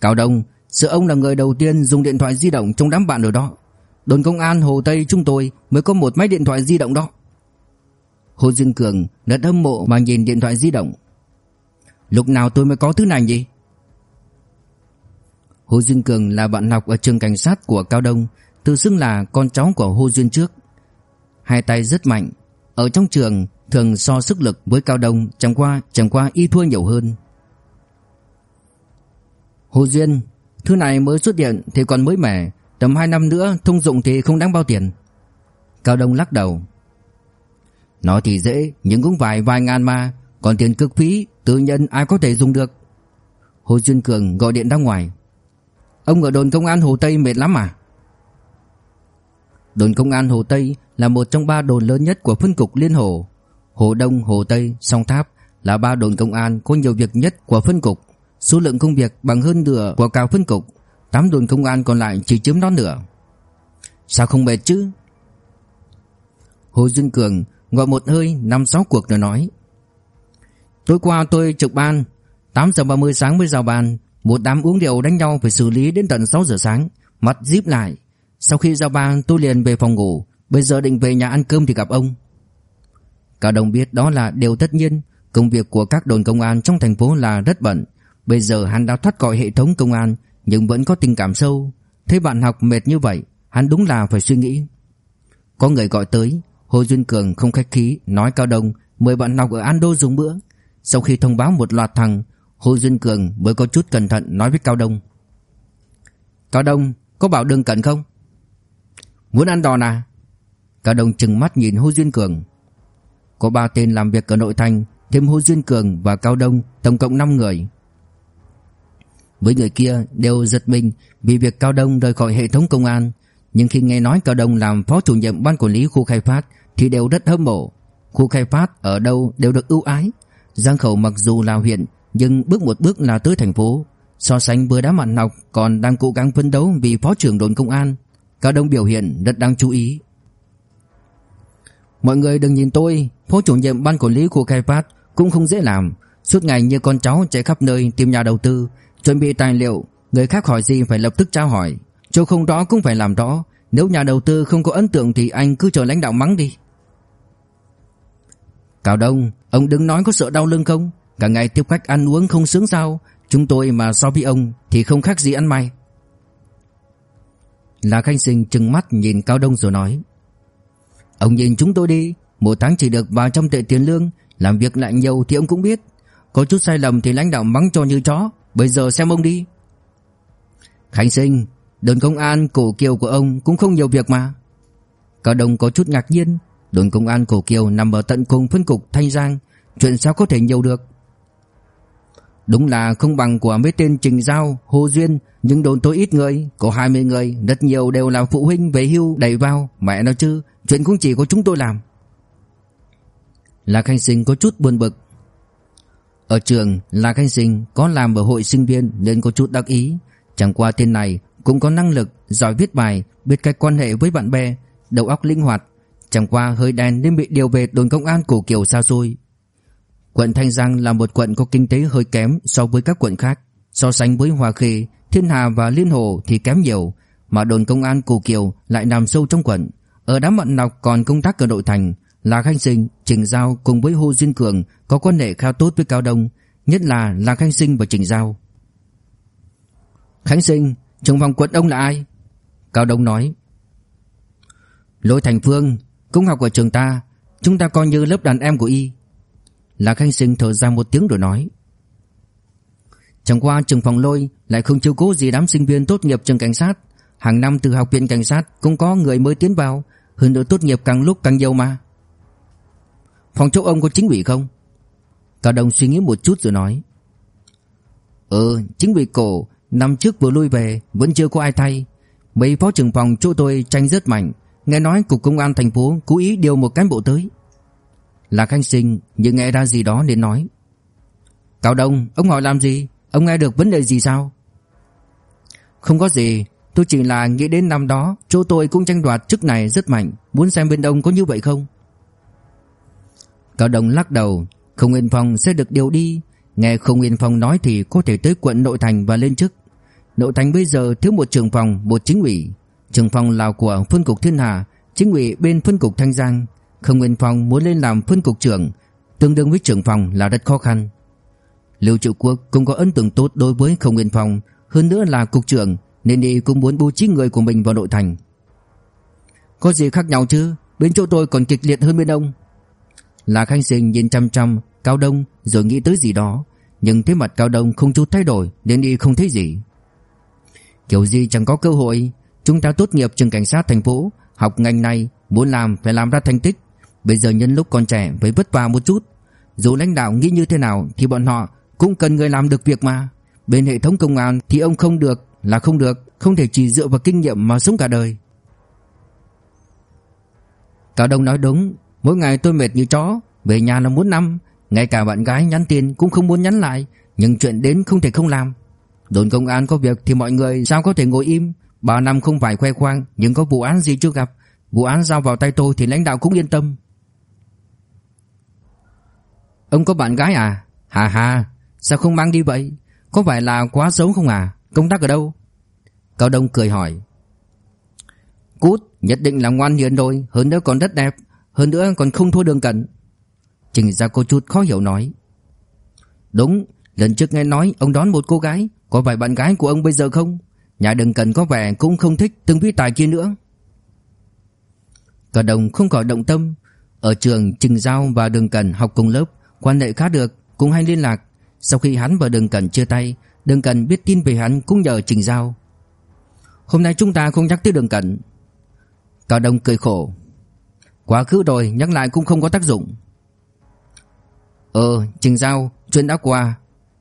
Cao Đông sự ông là người đầu tiên dùng điện thoại di động trong đám bạn rồi đó. Đồn công an Hồ Tây chúng tôi Mới có một máy điện thoại di động đó. Hồ Dương Cường rất hâm mộ mà nhìn điện thoại di động. Lúc nào tôi mới có thứ này nhỉ? Hồ Dương Cường là bạn học ở trường cảnh sát của Cao Đông, Tự xưng là con cháu của Hồ Duyên trước. Hai tay rất mạnh, Ở trong trường thường so sức lực với Cao Đông, Chẳng qua chẳng qua y thua nhiều hơn. Hồ Duyên, Thứ này mới xuất hiện thì còn mới mẻ Tầm 2 năm nữa thông dụng thì không đáng bao tiền. Cao Đông lắc đầu. Nói thì dễ Nhưng cũng vài vài ngàn mà. Còn tiền cực phí tự nhân ai có thể dùng được? Hồ Duyên Cường gọi điện ra ngoài. Ông ở đồn công an Hồ Tây mệt lắm à? Đồn công an Hồ Tây là một trong ba đồn lớn nhất của phân cục Liên Hồ. Hồ Đông, Hồ Tây, Song Tháp là ba đồn công an có nhiều việc nhất của phân cục. Số lượng công việc bằng hơn nửa của cao phân cục. Tám đồn công an còn lại chỉ chiếm đó nữa Sao không mệt chứ? Hồ Duyên Cường gọi một hơi năm sáu cuộc rồi nói. Tối qua tôi trực ban 8 giờ 30 sáng mới giao ban. Một đám uống rượu đánh nhau phải xử lý đến tận 6 giờ sáng. Mặt díp lại. Sau khi giao ban, tôi liền về phòng ngủ. Bây giờ định về nhà ăn cơm thì gặp ông. Cả đồng biết đó là điều tất nhiên. Công việc của các đồn công an trong thành phố là rất bận. Bây giờ hắn đã thoát khỏi hệ thống công an. Nhưng vẫn có tình cảm sâu. Thấy bạn học mệt như vậy, Hắn đúng là phải suy nghĩ. Có người gọi tới, Hồ Duyên Cường không khách khí, Nói Cao Đông, mời bạn học ở Ando dùng bữa. Sau khi thông báo một loạt thằng, Hồ Duyên Cường mới có chút cẩn thận nói với Cao Đông. Cao Đông, có bảo đường cẩn không? Muốn ăn đòn à? Cao Đông chừng mắt nhìn Hồ Duyên Cường. Có ba tên làm việc ở nội thành, Thêm Hồ Duyên Cường và Cao Đông, Tổng cộng 5 người với người kia đều giật mình Vì việc Cao Đông rời khỏi hệ thống công an. Nhưng khi nghe nói Cao Đông làm phó chủ nhiệm ban quản lý khu khai phát Thì đều rất hâm mộ. Khu khai phát ở đâu đều được ưu ái. Giang Khẩu mặc dù là huyện, Nhưng bước một bước là tới thành phố. So sánh với đám bạn học Còn đang cố gắng phấn đấu vì phó trưởng đồn công an, Cao Đông biểu hiện rất đáng chú ý. Mọi người đừng nhìn tôi, Phó chủ nhiệm ban quản lý khu khai phát Cũng không dễ làm. Suốt ngày như con cháu chạy khắp nơi tìm nhà đầu tư Chuẩn bị tài liệu, Người khác hỏi gì phải lập tức trao hỏi. Chỗ không đó cũng phải làm rõ Nếu nhà đầu tư không có ấn tượng thì anh cứ chờ lãnh đạo mắng đi. Cao Đông, Ông đừng nói có sợ đau lưng không? Cả ngày tiếp khách ăn uống không sướng sao? Chúng tôi mà so với ông Thì không khác gì ăn mày. Là Khanh Sinh trừng mắt nhìn Cao Đông rồi nói, Ông nhìn chúng tôi đi. Một tháng chỉ được vài trăm tệ tiền lương. Làm việc lại nhiều thì ông cũng biết. Có chút sai lầm thì lãnh đạo mắng cho như chó. Bây giờ xem ông đi. Khánh sinh Đồn công an cổ kiều của ông cũng không nhiều việc mà. Cao Đông có chút ngạc nhiên Đồn công an cổ kiều nằm ở tận cùng phân cục Thanh Giang Chuyện sao có thể nhiều được? Đúng là không bằng của mấy tên Trình Giao, Hồ Duyên Nhưng đồn tôi ít người, có 20 người Rất nhiều đều là phụ huynh về hưu đẩy vào Mẹ nó chứ, chuyện cũng chỉ có chúng tôi làm. Lạc Khanh Sinh có chút buồn bực ở trường là Khanh Sinh có làm ở hội sinh viên nên có chút đắc ý. Chẳng qua tên này cũng có năng lực, giỏi viết bài, biết cách quan hệ với bạn bè, đầu óc linh hoạt. Chẳng qua hơi đen nên bị điều về đồn công an cổ kiều xa xôi. Quận Thanh Giang là một quận có kinh tế hơi kém so với các quận khác. So sánh với Hòa Khê, Thiên Hà và Liên Hồ thì kém nhiều Mà đồn công an cổ kiều lại nằm sâu trong quận. Ở đám mận nọc còn công tác ở nội thành là Khanh Sinh, Trình Giao cùng với Hồ Duyên Cường có quan hệ khá tốt với Cao Đông Nhất là là Khanh Sinh và Trình Giao. Khánh Sinh, trong phòng quận ông là ai? Cao Đông nói. Lôi Thành Phương Cũng học ở trường ta Chúng ta coi như lớp đàn em của y. Lạc Khanh Sinh thở ra một tiếng rồi nói. Chẳng qua trường phòng lôi Lại không chiếu cố gì đám sinh viên tốt nghiệp trường cảnh sát. Hàng năm từ học viện cảnh sát Cũng có người mới tiến vào Hơn nữa tốt nghiệp càng lúc càng nhiều mà. Phòng chỗ ông có chính ủy không? Cao Đông suy nghĩ một chút rồi nói. Ừ chính ủy cổ, Năm trước vừa lui về, Vẫn chưa có ai thay. Mấy phó trưởng phòng chỗ tôi tranh rất mạnh. Nghe nói cục công an thành phố cố ý điều một cán bộ tới. Là Khanh Sinh, nhưng nghe ra gì đó nên nói. Cao Đông, Ông hỏi làm gì? Ông nghe được vấn đề gì sao? Không có gì. Tôi chỉ là nghĩ đến năm đó, Chỗ tôi cũng tranh đoạt chức này rất mạnh. Muốn xem bên ông có như vậy không? Cao Đông lắc đầu Không Yên Phong sẽ được điều đi. Nghe Không Yên Phong nói thì có thể tới quận Nội Thành và lên chức. Nội Thành bây giờ thiếu một trưởng phòng, Một chính ủy. Trưởng phòng là của phân cục Thiên Hà, Chính ủy bên phân cục Thanh Giang. Không Nguyên Phong muốn lên làm phân cục trưởng, Tương đương với trưởng phòng là rất khó khăn. Lưu Trụ Quốc cũng có ấn tượng tốt đối với Không Nguyên Phong, Hơn nữa là cục trưởng, Nên y cũng muốn bố trí người của mình vào nội thành. Có gì khác nhau chứ? Bên chỗ tôi còn kịch liệt hơn bên ông. Là Khanh Sinh nhìn chăm chăm Cao Đông rồi nghĩ tới gì đó. Nhưng thế mặt Cao Đông không chút thay đổi Nên y không thấy gì. Kiểu gì chẳng có cơ hội. Chúng ta tốt nghiệp trường cảnh sát thành phố. Học ngành này Muốn làm phải làm ra thành tích. Bây giờ nhân lúc còn trẻ phải vất vả một chút. Dù lãnh đạo nghĩ như thế nào Thì bọn họ cũng cần người làm được việc mà. Bên hệ thống công an thì ông không được, Là không được, Không thể chỉ dựa vào kinh nghiệm mà sống cả đời. Cao Đông nói đúng Mỗi ngày tôi mệt như chó, Về nhà là muốn năm Ngay cả bạn gái nhắn tin cũng không muốn nhắn lại, Nhưng chuyện đến không thể không làm. Đồn công an có việc thì mọi người sao có thể ngồi im? Bà năm không phải khoe khoang, Nhưng có vụ án gì chưa gặp? Vụ án giao vào tay tôi thì lãnh đạo cũng yên tâm. Ông có bạn gái à? Hà hà, Sao không mang đi vậy? Có phải là quá xấu không à? Công tác ở đâu? Cao Đông cười hỏi. Cút, nhất định là ngoan hiền rồi, Hơn nữa còn rất đẹp. Hơn nữa còn không thua đường cẩn Trình ra cô chút khó hiểu nói. Đúng, Lần trước nghe nói ông đón một cô gái. Có phải bạn gái của ông bây giờ không? Nhà đừng cần có vẻ cũng không thích từng vĩ tài kia nữa. Cả đồng không khỏi động tâm. Ở trường, Trình Giao và Đường Cần học cùng lớp, Quan hệ khá được, Cũng hay liên lạc. Sau khi hắn và Đường Cần chia tay, Đường Cần biết tin về hắn cũng nhờ Trình Giao. Hôm nay chúng ta không nhắc tới Đường Cần Cả đồng cười khổ. Quá khứ rồi, nhắc lại cũng không có tác dụng. Ờ Trình Giao, Chuyện đã qua.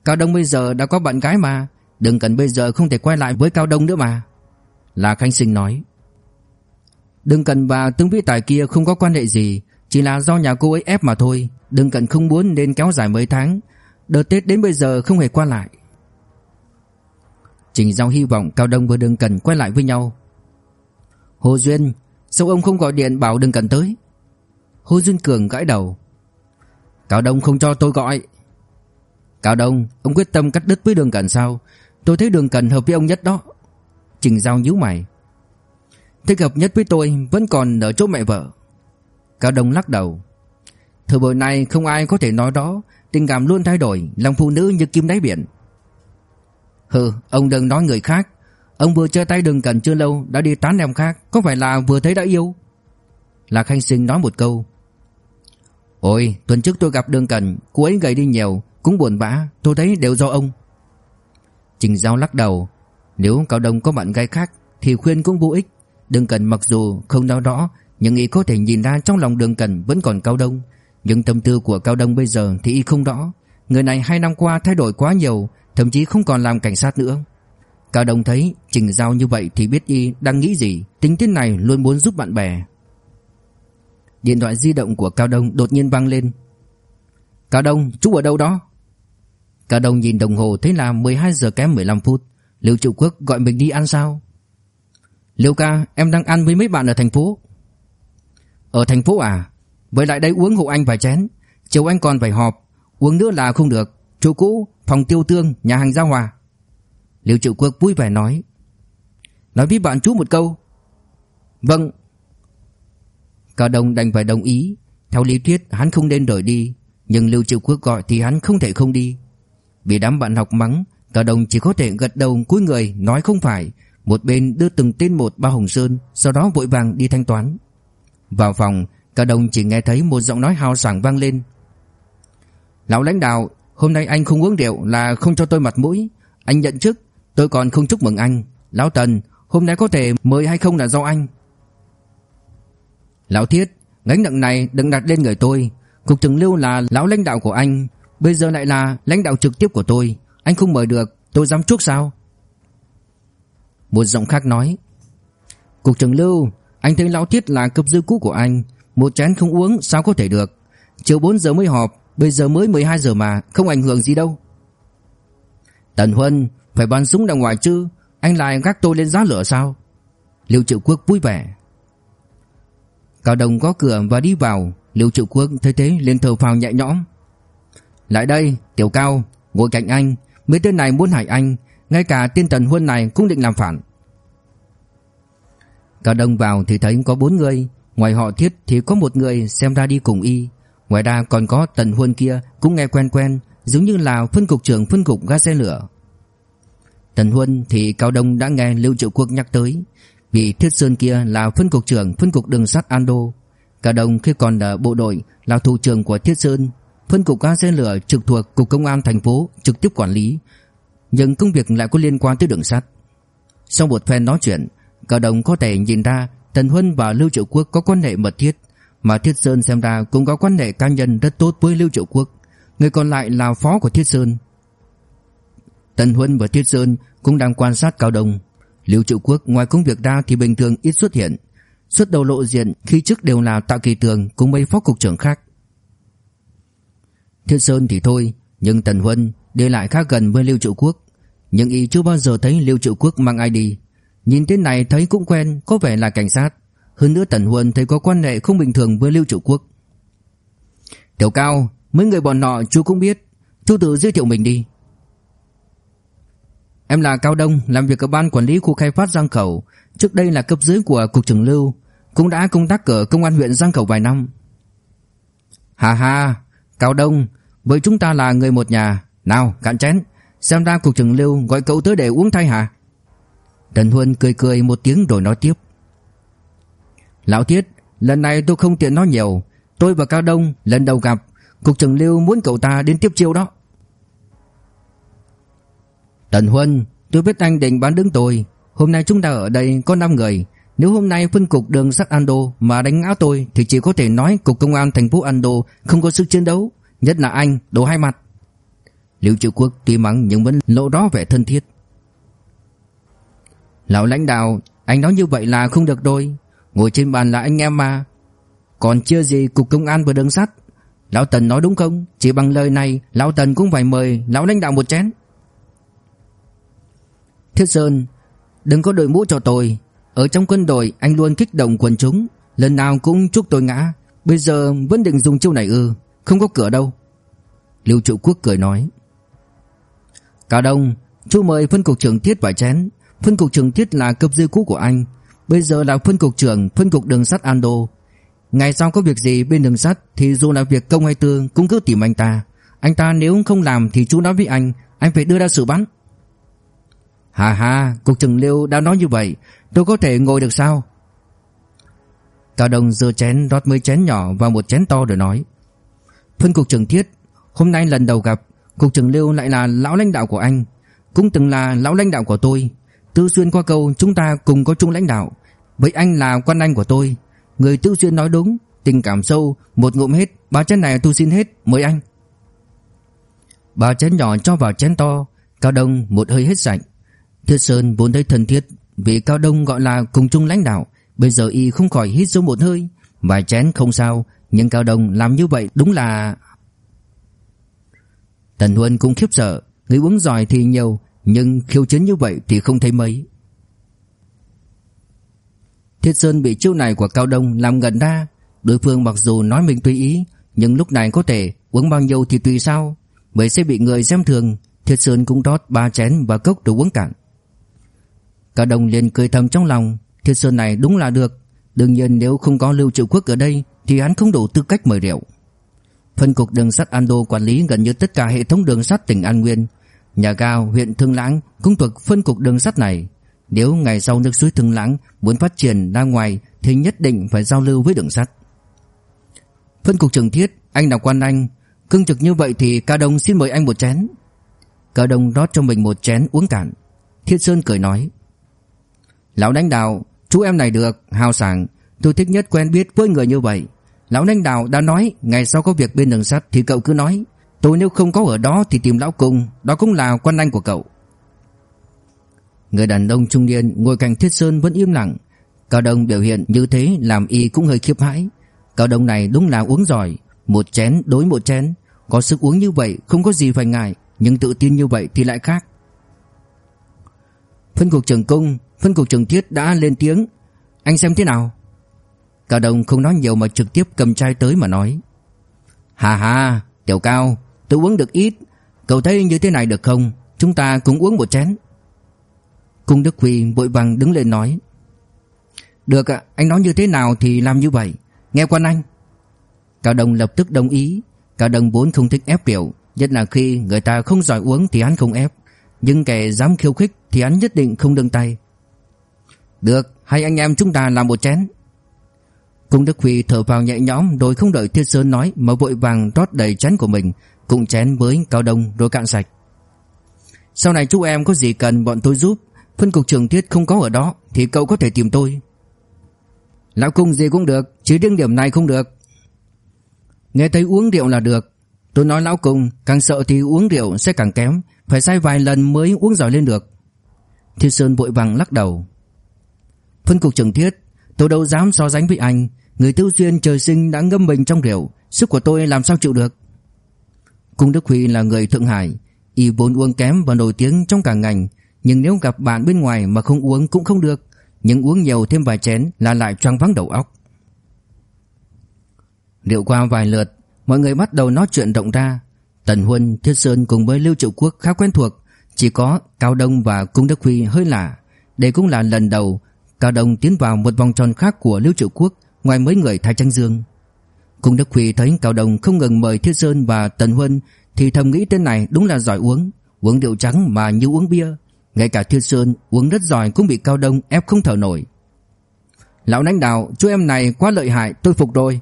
Cao Đông bây giờ đã có bạn gái mà. Đừng cần bây giờ không thể quay lại với Cao Đông nữa mà. Là khanh Sinh nói. Đừng cần và tướng vĩ tài kia không có quan hệ gì. Chỉ là do nhà cô ấy ép mà thôi. Đừng cần không muốn nên kéo dài mấy tháng. Đợt Tết đến bây giờ không hề qua lại. Trình Giao hy vọng Cao Đông và Đừng Cần quay lại với nhau. Hồ Duyên Sao ông không gọi điện bảo Đừng Cần tới? Hồ Duyên Cường gãi đầu. Cao Đông không cho tôi gọi. Cao Đông, Ông quyết tâm cắt đứt với Đường Cần sao? Tôi thấy Đường Cần hợp với ông nhất đó. Trình Giao nhíu mày. Thích hợp nhất với tôi vẫn còn ở chỗ mẹ vợ. Cao Đông lắc đầu. Thời buổi này không ai có thể nói đó. Tình cảm luôn thay đổi. Lòng phụ nữ như kim đáy biển. Hừ, ông đừng nói người khác. Ông vừa chơi tay đường cần chưa lâu, Đã đi tán em khác. Có phải là vừa thấy đã yêu? Lạc Khanh Sinh nói một câu. Ôi, tuần trước tôi gặp đường cần Cô ấy gầy đi nhiều, Cũng buồn bã. Tôi thấy đều do ông. Trình Giao lắc đầu. Nếu Cao Đông có bạn gái khác, Thì khuyên cũng vô ích. Đường Cần mặc dù không nói rõ, Nhưng y có thể nhìn ra trong lòng Đường Cần vẫn còn Cao Đông. Nhưng tâm tư của Cao Đông bây giờ thì y không rõ. Người này hai năm qua thay đổi quá nhiều, Thậm chí không còn làm cảnh sát nữa. Cao Đông thấy Trình Giao như vậy thì biết y đang nghĩ gì, Tính thế này luôn muốn giúp bạn bè. Điện thoại di động của Cao Đông đột nhiên vang lên. Cao Đông, chú ở đâu đó? Cao Đông nhìn đồng hồ thấy là 12 giờ kém 15 phút. Lưu Trụ Quốc gọi mình đi ăn sao? Liêu ca, em đang ăn với mấy bạn ở thành phố. Ở thành phố à? Với lại đây uống hộ anh vài chén. Chiều anh còn phải họp. Uống nữa là không được. Chỗ cũ, Phòng tiêu tương, Nhà hàng Giao Hòa. Liêu Triệu Quốc vui vẻ nói Nói với bạn chú một câu. Vâng. Cao Đông đành phải đồng ý. Theo lý thuyết, hắn không nên rời đi, Nhưng Lưu Triệu Quốc gọi thì hắn không thể không đi. Vì đám bạn học mắng, Cao Đông chỉ có thể gật đầu cúi người, Nói không phải. Một bên đưa từng tên một bao hồng sơn, Sau đó vội vàng đi thanh toán. Vào phòng, Cao Đông chỉ nghe thấy một giọng nói hào sảng vang lên. Lão lãnh đạo, Hôm nay anh không uống rượu là không cho tôi mặt mũi. Anh nhận chức Tôi còn không chúc mừng anh. Lão Tần, Hôm nay có thể mời hay không là do anh? Lão Thiết, Gánh nặng này đừng đặt lên người tôi. Cục trưởng Lưu là lão lãnh đạo của anh. Bây giờ lại là lãnh đạo trực tiếp của tôi. Anh không mời được, Tôi dám chuốc sao? Một giọng khác nói. Cục trưởng Lưu, Anh thấy lão Thiết là cấp dưới cũ của anh. Một chén không uống sao có thể được? Chiều 4 giờ mới họp, Bây giờ mới 12 giờ mà, Không ảnh hưởng gì đâu. Tần Huân phải bắn súng đằng ngoài chứ? Anh lại gác tôi lên giá lửa sao? Liêu Triệu Quốc vui vẻ. Cao Đồng có cửa và đi vào. Liêu Triệu Quốc thấy thế lên thở phào nhẹ nhõm. Lại đây, Tiểu Cao, Ngồi cạnh anh. Mấy tên này muốn hại anh, Ngay cả tên Tần Huân này cũng định làm phản. Cao Đông vào thì thấy có bốn người. Ngoài họ thiết thì có một người xem ra đi cùng y. Ngoài ra còn có Tần Huân kia, Cũng nghe quen quen, Giống như là phân cục trưởng phân cục ga xe lửa. Tần Huân thì Cao Đông đã nghe Lưu Triệu Quốc nhắc tới. Vì Thiết Sơn kia là phân cục trưởng phân cục đường sắt Ando. Cao Đông khi còn ở bộ đội, là thủ trưởng của Thiết Sơn, Phân cục ga xe lửa trực thuộc Cục Công an thành phố trực tiếp quản lý. Nhưng công việc lại có liên quan tới đường sắt. Sau một phen nói chuyện, Cao Đông có thể nhìn ra Tần Huân và Lưu Triệu Quốc có quan hệ mật thiết, Mà Thiết Sơn xem ra cũng có quan hệ cá nhân rất tốt với Lưu Triệu Quốc. Người còn lại là phó của Thiết Sơn. Tần Huân và Thiết Sơn cũng đang quan sát Cao Đông. Lưu Triệu Quốc ngoài công việc ra thì bình thường ít xuất hiện. Xuất đầu lộ diện, khi trước đều là Tạ Kỳ Tường cùng mấy phó cục trưởng khác. Thiết Sơn thì thôi, Nhưng Tần Huân đi lại khá gần với Lưu Triệu Quốc. Nhưng y chưa bao giờ thấy Lưu Triệu Quốc mang ai đi. Nhìn tên này thấy cũng quen, Có vẻ là cảnh sát. Hơn nữa Tần Huân thấy có quan hệ không bình thường với Lưu Triệu Quốc. Tiểu Cao, Mấy người bọn nọ chú cũng biết. Chú tự giới thiệu mình đi. Em là Cao Đông, Làm việc ở ban quản lý khu khai phát Giang Khẩu. Trước đây là cấp dưới của Cục trưởng Lưu, Cũng đã công tác ở công an huyện Giang Khẩu vài năm. Hà hà Cao Đông, Với chúng ta là người một nhà. Nào, cạn chén, Xem ra Cục trưởng Lưu gọi cậu tới để uống thay hả? Trần Huân cười cười một tiếng rồi nói tiếp. Lão Thiết, Lần này tôi không tiện nói nhiều. Tôi và Cao Đông lần đầu gặp, Cục trưởng Lưu muốn cậu ta đến tiếp chiêu đó. Tần Huân, Tôi biết anh định bán đứng tôi. Hôm nay chúng ta ở đây có 5 người. Nếu hôm nay phân cục đường sắt Ando Mà đánh ngã tôi, Thì chỉ có thể nói Cục công an thành phố Ando Không có sức chiến đấu, Nhất là anh Đồ hai mặt. Liệu Triệu Quốc tuy mắng nhưng vẫn lộ rõ vẻ thân thiết. Lão lãnh đạo, Anh nói như vậy là không được đôi Ngồi trên bàn là anh em mà. Còn chưa gì cục công an và đường sắt. Lão Tần nói đúng không? Chỉ bằng lời này, Lão Tần cũng phải mời Lão lãnh đạo một chén. Thiết Sơn, Đừng có đội mũ cho tôi. Ở trong quân đội, anh luôn kích động quần chúng. Lần nào cũng chúc tôi ngã. Bây giờ vẫn định dùng chiêu này ư? Không có cửa đâu. Lưu Trụ Quốc cười nói. Cao Đông Chú mời phân cục trưởng Thiết vài chén. Phân cục trưởng Thiết là cấp dưới cũ của anh. Bây giờ là phân cục trưởng, phân cục đường sắt Ando. Ngày sau có việc gì bên đường sắt Thì dù là việc công hay tư Cũng cứ tìm anh ta. Anh ta nếu không làm thì chú nói với anh Anh phải đưa ra sự bắn. Hà hà Cục trưởng Liêu đã nói như vậy, Tôi có thể ngồi được sao? Cao Đông dơ chén, rót mấy chén nhỏ vào một chén to rồi nói. Phân cục trưởng Thiết, Hôm nay lần đầu gặp, Cục trưởng Liêu lại là lão lãnh đạo của anh, Cũng từng là lão lãnh đạo của tôi. Tư xuyên qua câu, chúng ta cùng có chung lãnh đạo Vậy anh là quan anh của tôi. Người tư xuyên nói đúng, Tình cảm sâu, Một ngụm hết, Ba chén này tôi xin hết, Mời anh. Ba chén nhỏ cho vào chén to, Cao Đông một hơi hết sạch. Thiết Sơn vốn thấy thân thiết, Vì Cao Đông gọi là cùng chung lãnh đạo, Bây giờ y không khỏi hít sâu một hơi. Vài chén không sao, Nhưng Cao Đông làm như vậy đúng là Tần Huân cũng khiếp sợ, Người uống giỏi thì nhiều, Nhưng khiêu chiến như vậy thì không thấy mấy. Thiết Sơn bị chiêu này của Cao Đông làm gần ra. Đối phương mặc dù nói mình tùy ý, Nhưng lúc này có thể uống bao nhiêu thì tùy sao. Bởi sẽ bị người xem thường. Thiết Sơn cũng đót ba chén và cốc đồ uống cạn. Cả đồng liền cười thầm trong lòng. Thiên Sơn này đúng là được. Đương nhiên nếu không có Lưu Triệu Quốc ở đây, Thì hắn không đủ tư cách mời rượu. Phân cục đường sắt Ando quản lý gần như tất cả hệ thống đường sắt tỉnh An Nguyên. Nhà ga huyện Thương Lãng cũng thuộc phân cục đường sắt này. Nếu ngày sau nước suối Thương Lãng muốn phát triển ra ngoài, Thì nhất định phải giao lưu với đường sắt. Phân cục trưởng thiết, Anh là quan anh. Cưng trực như vậy thì ca đông xin mời anh một chén. Ca đông rót cho mình một chén uống cạn. Thiết Sơn cười nói. Lão đánh đạo, Chú em này được, hào sảng. Tôi thích nhất quen biết với người như vậy. Lão đánh đạo đã nói, Ngày sau có việc bên đường sắt thì cậu cứ nói. Tôi nếu không có ở đó thì tìm lão cùng, Đó cũng là quan anh của cậu. Người đàn ông trung niên ngồi cạnh Thiết Sơn vẫn im lặng. Cao Đông biểu hiện như thế làm y cũng hơi khiếp hãi. Cao Đông này đúng là uống giỏi, Một chén đối một chén. Có sức uống như vậy không có gì phải ngại, Nhưng tự tin như vậy thì lại khác. Phân cục trưởng cung Phân cục trưởng thiết đã lên tiếng. Anh xem thế nào? Cao Đông không nói nhiều mà trực tiếp cầm chai tới mà nói. Hà hà Tiểu Cao, Tôi uống được ít. Cậu thấy như thế này được không? Chúng ta cùng uống một chén. Cung Đức Huy vội vàng đứng lên nói. Được ạ, Anh nói như thế nào thì làm như vậy. Nghe quan anh. Cao Đông lập tức đồng ý. Cao Đông vốn không thích ép rượu Nhất là khi người ta không giỏi uống thì hắn không ép. Nhưng kẻ dám khiêu khích Thì hắn nhất định không đương tay. Được, Hai anh em chúng ta làm một chén. Cung Đức Huy thở vào nhẹ nhõm Rồi không đợi thiên Sơn nói Mà vội vàng rót đầy chén của mình, Cùng chén với Cao Đông rồi cạn sạch. Sau này chú em có gì cần bọn tôi giúp, Phân cục trưởng Thiết không có ở đó, Thì cậu có thể tìm tôi. Lão cung gì cũng được, Chỉ riêng điểm này không được. Nghe thấy uống rượu là được. Tôi nói lão cung, Càng sợ thì uống rượu sẽ càng kém, Phải sai vài lần mới uống giỏi lên được. Thiên Sơn vội vàng lắc đầu. Phân cục trưởng Thiết Tôi đâu dám so sánh với anh. Người tiêu duyên trời sinh đã ngâm mình trong rượu Sức của tôi làm sao chịu được? Cung Đức Huy là người Thượng Hải Y vốn uống kém và nổi tiếng trong cả ngành. Nhưng nếu gặp bạn bên ngoài mà không uống cũng không được. Nhưng uống nhiều thêm vài chén là lại choáng vắng đầu óc. Rượu qua vài lượt Mọi người bắt đầu nói chuyện rộng ra. Tần Huân, Thiết Sơn cùng với Lưu Triệu Quốc khá quen thuộc. Chỉ có Cao Đông và Cung Đức Huy hơi lạ. Đây cũng là lần đầu Cao Đông tiến vào một vòng tròn khác của Lưu Triệu Quốc, Ngoài mấy người Thái Tranh Dương. Cung Đức Huy thấy Cao Đông không ngừng mời Thiết Sơn và Tần Huân, Thì thầm nghĩ tên này đúng là giỏi uống. Uống rượu trắng mà như uống bia. Ngay cả Thiết Sơn uống rất giỏi cũng bị Cao Đông ép không thở nổi. Lão lãnh đạo, chú em này quá lợi hại, tôi phục rồi.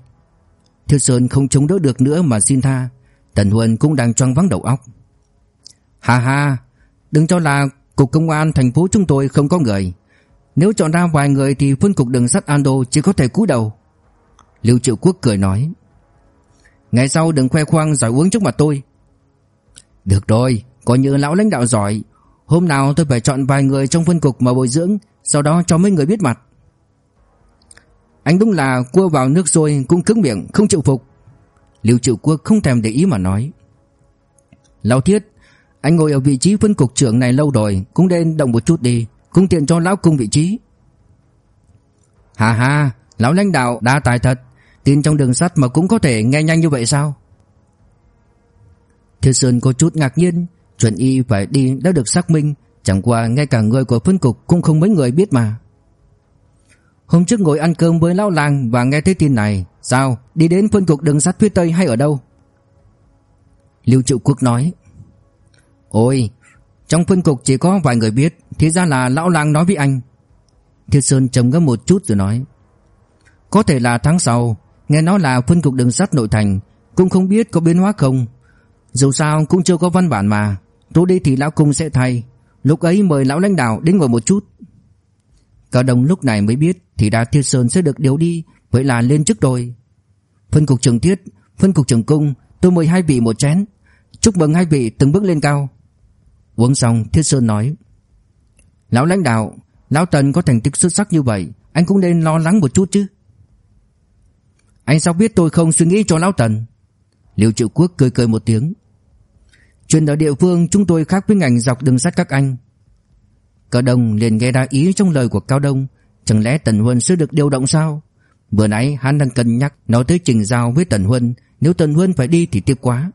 Thiết Sơn không chống đỡ được nữa mà xin tha. Tần Huân cũng đang choáng vắng đầu óc. Hà hà Đừng cho là Cục Công an thành phố chúng tôi không có người. Nếu chọn ra vài người thì phân cục đường sắt Ando chỉ có thể cúi đầu. Lưu Triệu Quốc cười nói, Ngày sau đừng khoe khoang giỏi uống trước mặt tôi. Được rồi, Coi như lão lãnh đạo giỏi. Hôm nào tôi phải chọn vài người trong phân cục mà bồi dưỡng, Sau đó cho mấy người biết mặt. Anh đúng là cua vào nước sôi cũng cứng miệng, không chịu phục. Lưu Triệu Quốc không thèm để ý mà nói, Lão Thiết, Anh ngồi ở vị trí phân cục trưởng này lâu rồi, Cũng nên động một chút đi. Cũng tiện cho lão cung vị trí. Hà hà Lão lãnh đạo đã tài thật. Tin trong đường sắt mà cũng có thể nghe nhanh như vậy sao? Thiên Sơn có chút ngạc nhiên. Chuẩn y phải đi đã được xác minh. Chẳng qua ngay cả người của phân cục Cũng không mấy người biết mà. Hôm trước ngồi ăn cơm với lão làng Và nghe thấy tin này. Sao? Đi đến phân cục đường sắt phía Tây hay ở đâu? Lưu Triệu Quốc nói. Ôi trong phân cục chỉ có vài người biết, Thì ra là lão làng nói với anh. Thiên Sơn trầm ngâm một chút rồi nói, Có thể là tháng sau, Nghe nói là phân cục đường sắt nội thành, Cũng không biết có biến hóa không. Dù sao cũng chưa có văn bản mà Tôi đi thì lão cung sẽ thay. Lúc ấy mời lão lãnh đạo đến ngồi một chút. Cao Đông lúc này mới biết Thì đa Thiên Sơn sẽ được điều đi, Vậy là lên chức rồi. Phân cục trường Thiết, Phân cục trường Cung, Tôi mời hai vị một chén. Chúc mừng hai vị từng bước lên cao. Uống xong Thiết Sơn nói Lão lãnh đạo Lão Tần có thành tích xuất sắc như vậy Anh cũng nên lo lắng một chút chứ. Anh sao biết tôi không suy nghĩ cho Lão Tần? Liệu Triệu Quốc cười cười một tiếng. Chuyện ở địa phương chúng tôi khác với ngành dọc đường sắt các anh. Cao Đông liền nghe ra ý trong lời của Cao Đông Chẳng lẽ Tần Huân sẽ được điều động sao? Vừa nãy hắn đang cân nhắc nói tới Trình Giao với Tần Huân, nếu Tần Huân phải đi thì tiếc quá.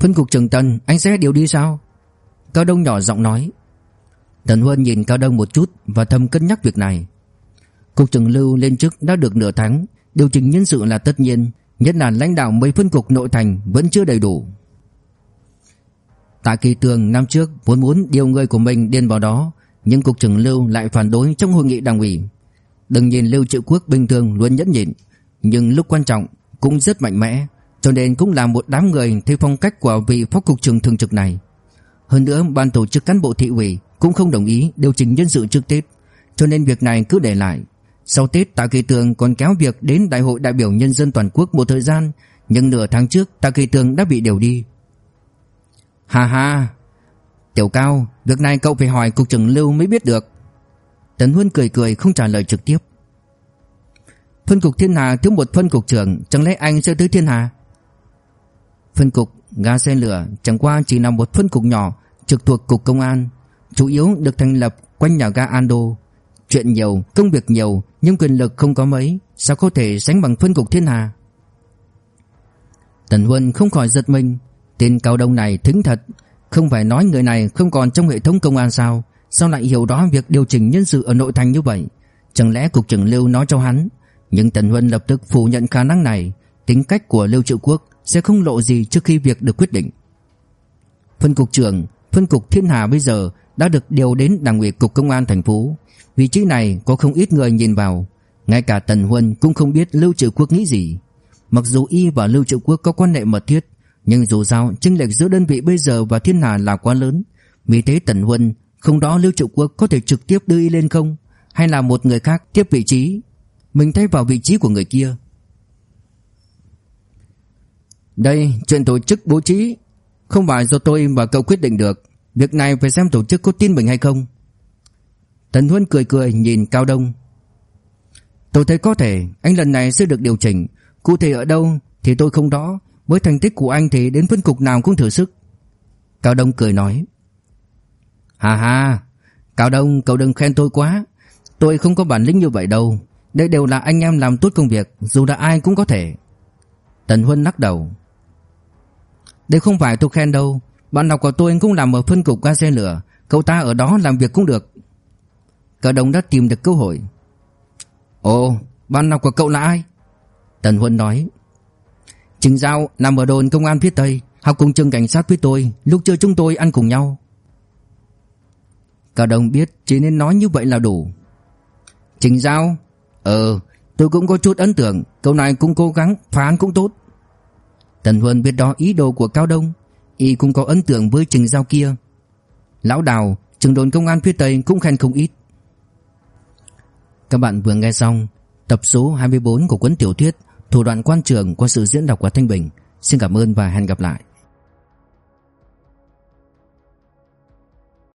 Phân cục trưởng Tần, anh sẽ điều đi sao? Cao Đông nhỏ giọng nói. Tần Huân nhìn Cao Đông một chút và thầm cân nhắc việc này. Cục trưởng Lưu lên chức đã được nửa tháng, điều chỉnh nhân sự là tất nhiên, nhất là lãnh đạo mấy phân cục nội thành vẫn chưa đầy đủ. Tạ Kỳ Tường năm trước vốn muốn điều người của mình điền vào đó, nhưng cục trưởng Lưu lại phản đối trong hội nghị đảng ủy. Đừng nhìn Lưu Triệu Quốc bình thường luôn nhẫn nhịn, nhưng lúc quan trọng cũng rất mạnh mẽ, cho nên cũng là một đám người theo phong cách của vị phó cục trưởng thường trực này. Hơn nữa ban tổ chức cán bộ thị ủy cũng không đồng ý điều chỉnh nhân sự trước Tết, cho nên việc này cứ để lại. Sau Tết Tạ Kỳ Tường còn kéo việc đến Đại hội đại biểu nhân dân toàn quốc một thời gian, nhưng nửa tháng trước Tạ Kỳ Tường đã bị điều đi. Hà hà, Tiểu Cao, việc này cậu phải hỏi cục trưởng Lưu mới biết được. Tấn Huân cười cười không trả lời trực tiếp. Phân cục Thiên Hà thiếu một phân cục trưởng, chẳng lẽ anh sẽ tới Thiên Hà? Phân cục ga xe lửa chẳng qua chỉ là một phân cục nhỏ trực thuộc cục công an, chủ yếu được thành lập quanh nhà ga Ando. Chuyện nhiều, công việc nhiều nhưng quyền lực không có mấy, sao có thể sánh bằng phân cục Thiên Hà? Tần Huân không khỏi giật mình, tên cao đông này thính thật, không phải nói người này không còn trong hệ thống công an sao, sao lại hiểu rõ việc điều chỉnh nhân sự ở nội thành như vậy? Chẳng lẽ cục trưởng Lưu nói cho hắn? Nhưng Tần Huân lập tức phủ nhận khả năng này, tính cách của Lưu Triệu Quốc sẽ không lộ gì trước khi việc được quyết định. Phân cục trưởng, phân cục Thiên Hà bây giờ đã được điều đến Đảng ủy cục công an thành phố. Vị trí này có không ít người nhìn vào, ngay cả Tần Huân cũng không biết Lưu trữ Quốc nghĩ gì. Mặc dù y và Lưu trữ Quốc có quan hệ mật thiết, nhưng dù sao chênh lệch giữa đơn vị bây giờ và Thiên Hà là quá lớn, vì thế Tần Huân không đó Lưu trữ Quốc có thể trực tiếp đưa y lên không, hay là một người khác tiếp vị trí, mình thay vào vị trí của người kia. Đây, chuyện tổ chức bố trí không phải do tôi và cậu quyết định được, việc này phải xem tổ chức có tin mình hay không. Tần Huân cười cười nhìn Cao Đông. Tôi thấy có thể anh lần này sẽ được điều chỉnh, cụ thể ở đâu thì tôi không rõ, với thành tích của anh thì đến phân cục nào cũng thử sức. Cao Đông cười nói. Hà hà, Cao Đông cậu đừng khen tôi quá, tôi không có bản lĩnh như vậy đâu. Đây đều là anh em làm tốt công việc, dù là ai cũng có thể. Tần Huân lắc đầu. Đây không phải tôi khen đâu, bạn học của tôi cũng làm ở phân cục ga xe lửa, cậu ta ở đó làm việc cũng được. Cả đồng đã tìm được cơ hội. Ồ, bạn học của cậu là ai? Tần Huân nói. Trình Giao nằm ở đồn công an phía Tây, học cùng trường cảnh sát với tôi, lúc chơi chúng tôi ăn cùng nhau. Cả đồng biết chỉ nên nói như vậy là đủ. Trình Giao? Ờ, tôi cũng có chút ấn tượng, Cậu này cũng cố gắng phán cũng tốt. Tần Huân biết đó ý đồ của Cao Đông, y cũng có ấn tượng với Trình Giao kia. Lão Đào, trường đồn công an phía Tây cũng khen không ít. Các bạn vừa nghe xong tập số 24 của cuốn tiểu thuyết Thủ đoạn quan trường qua sự diễn đọc của Thanh Bình. Xin cảm ơn và hẹn gặp lại.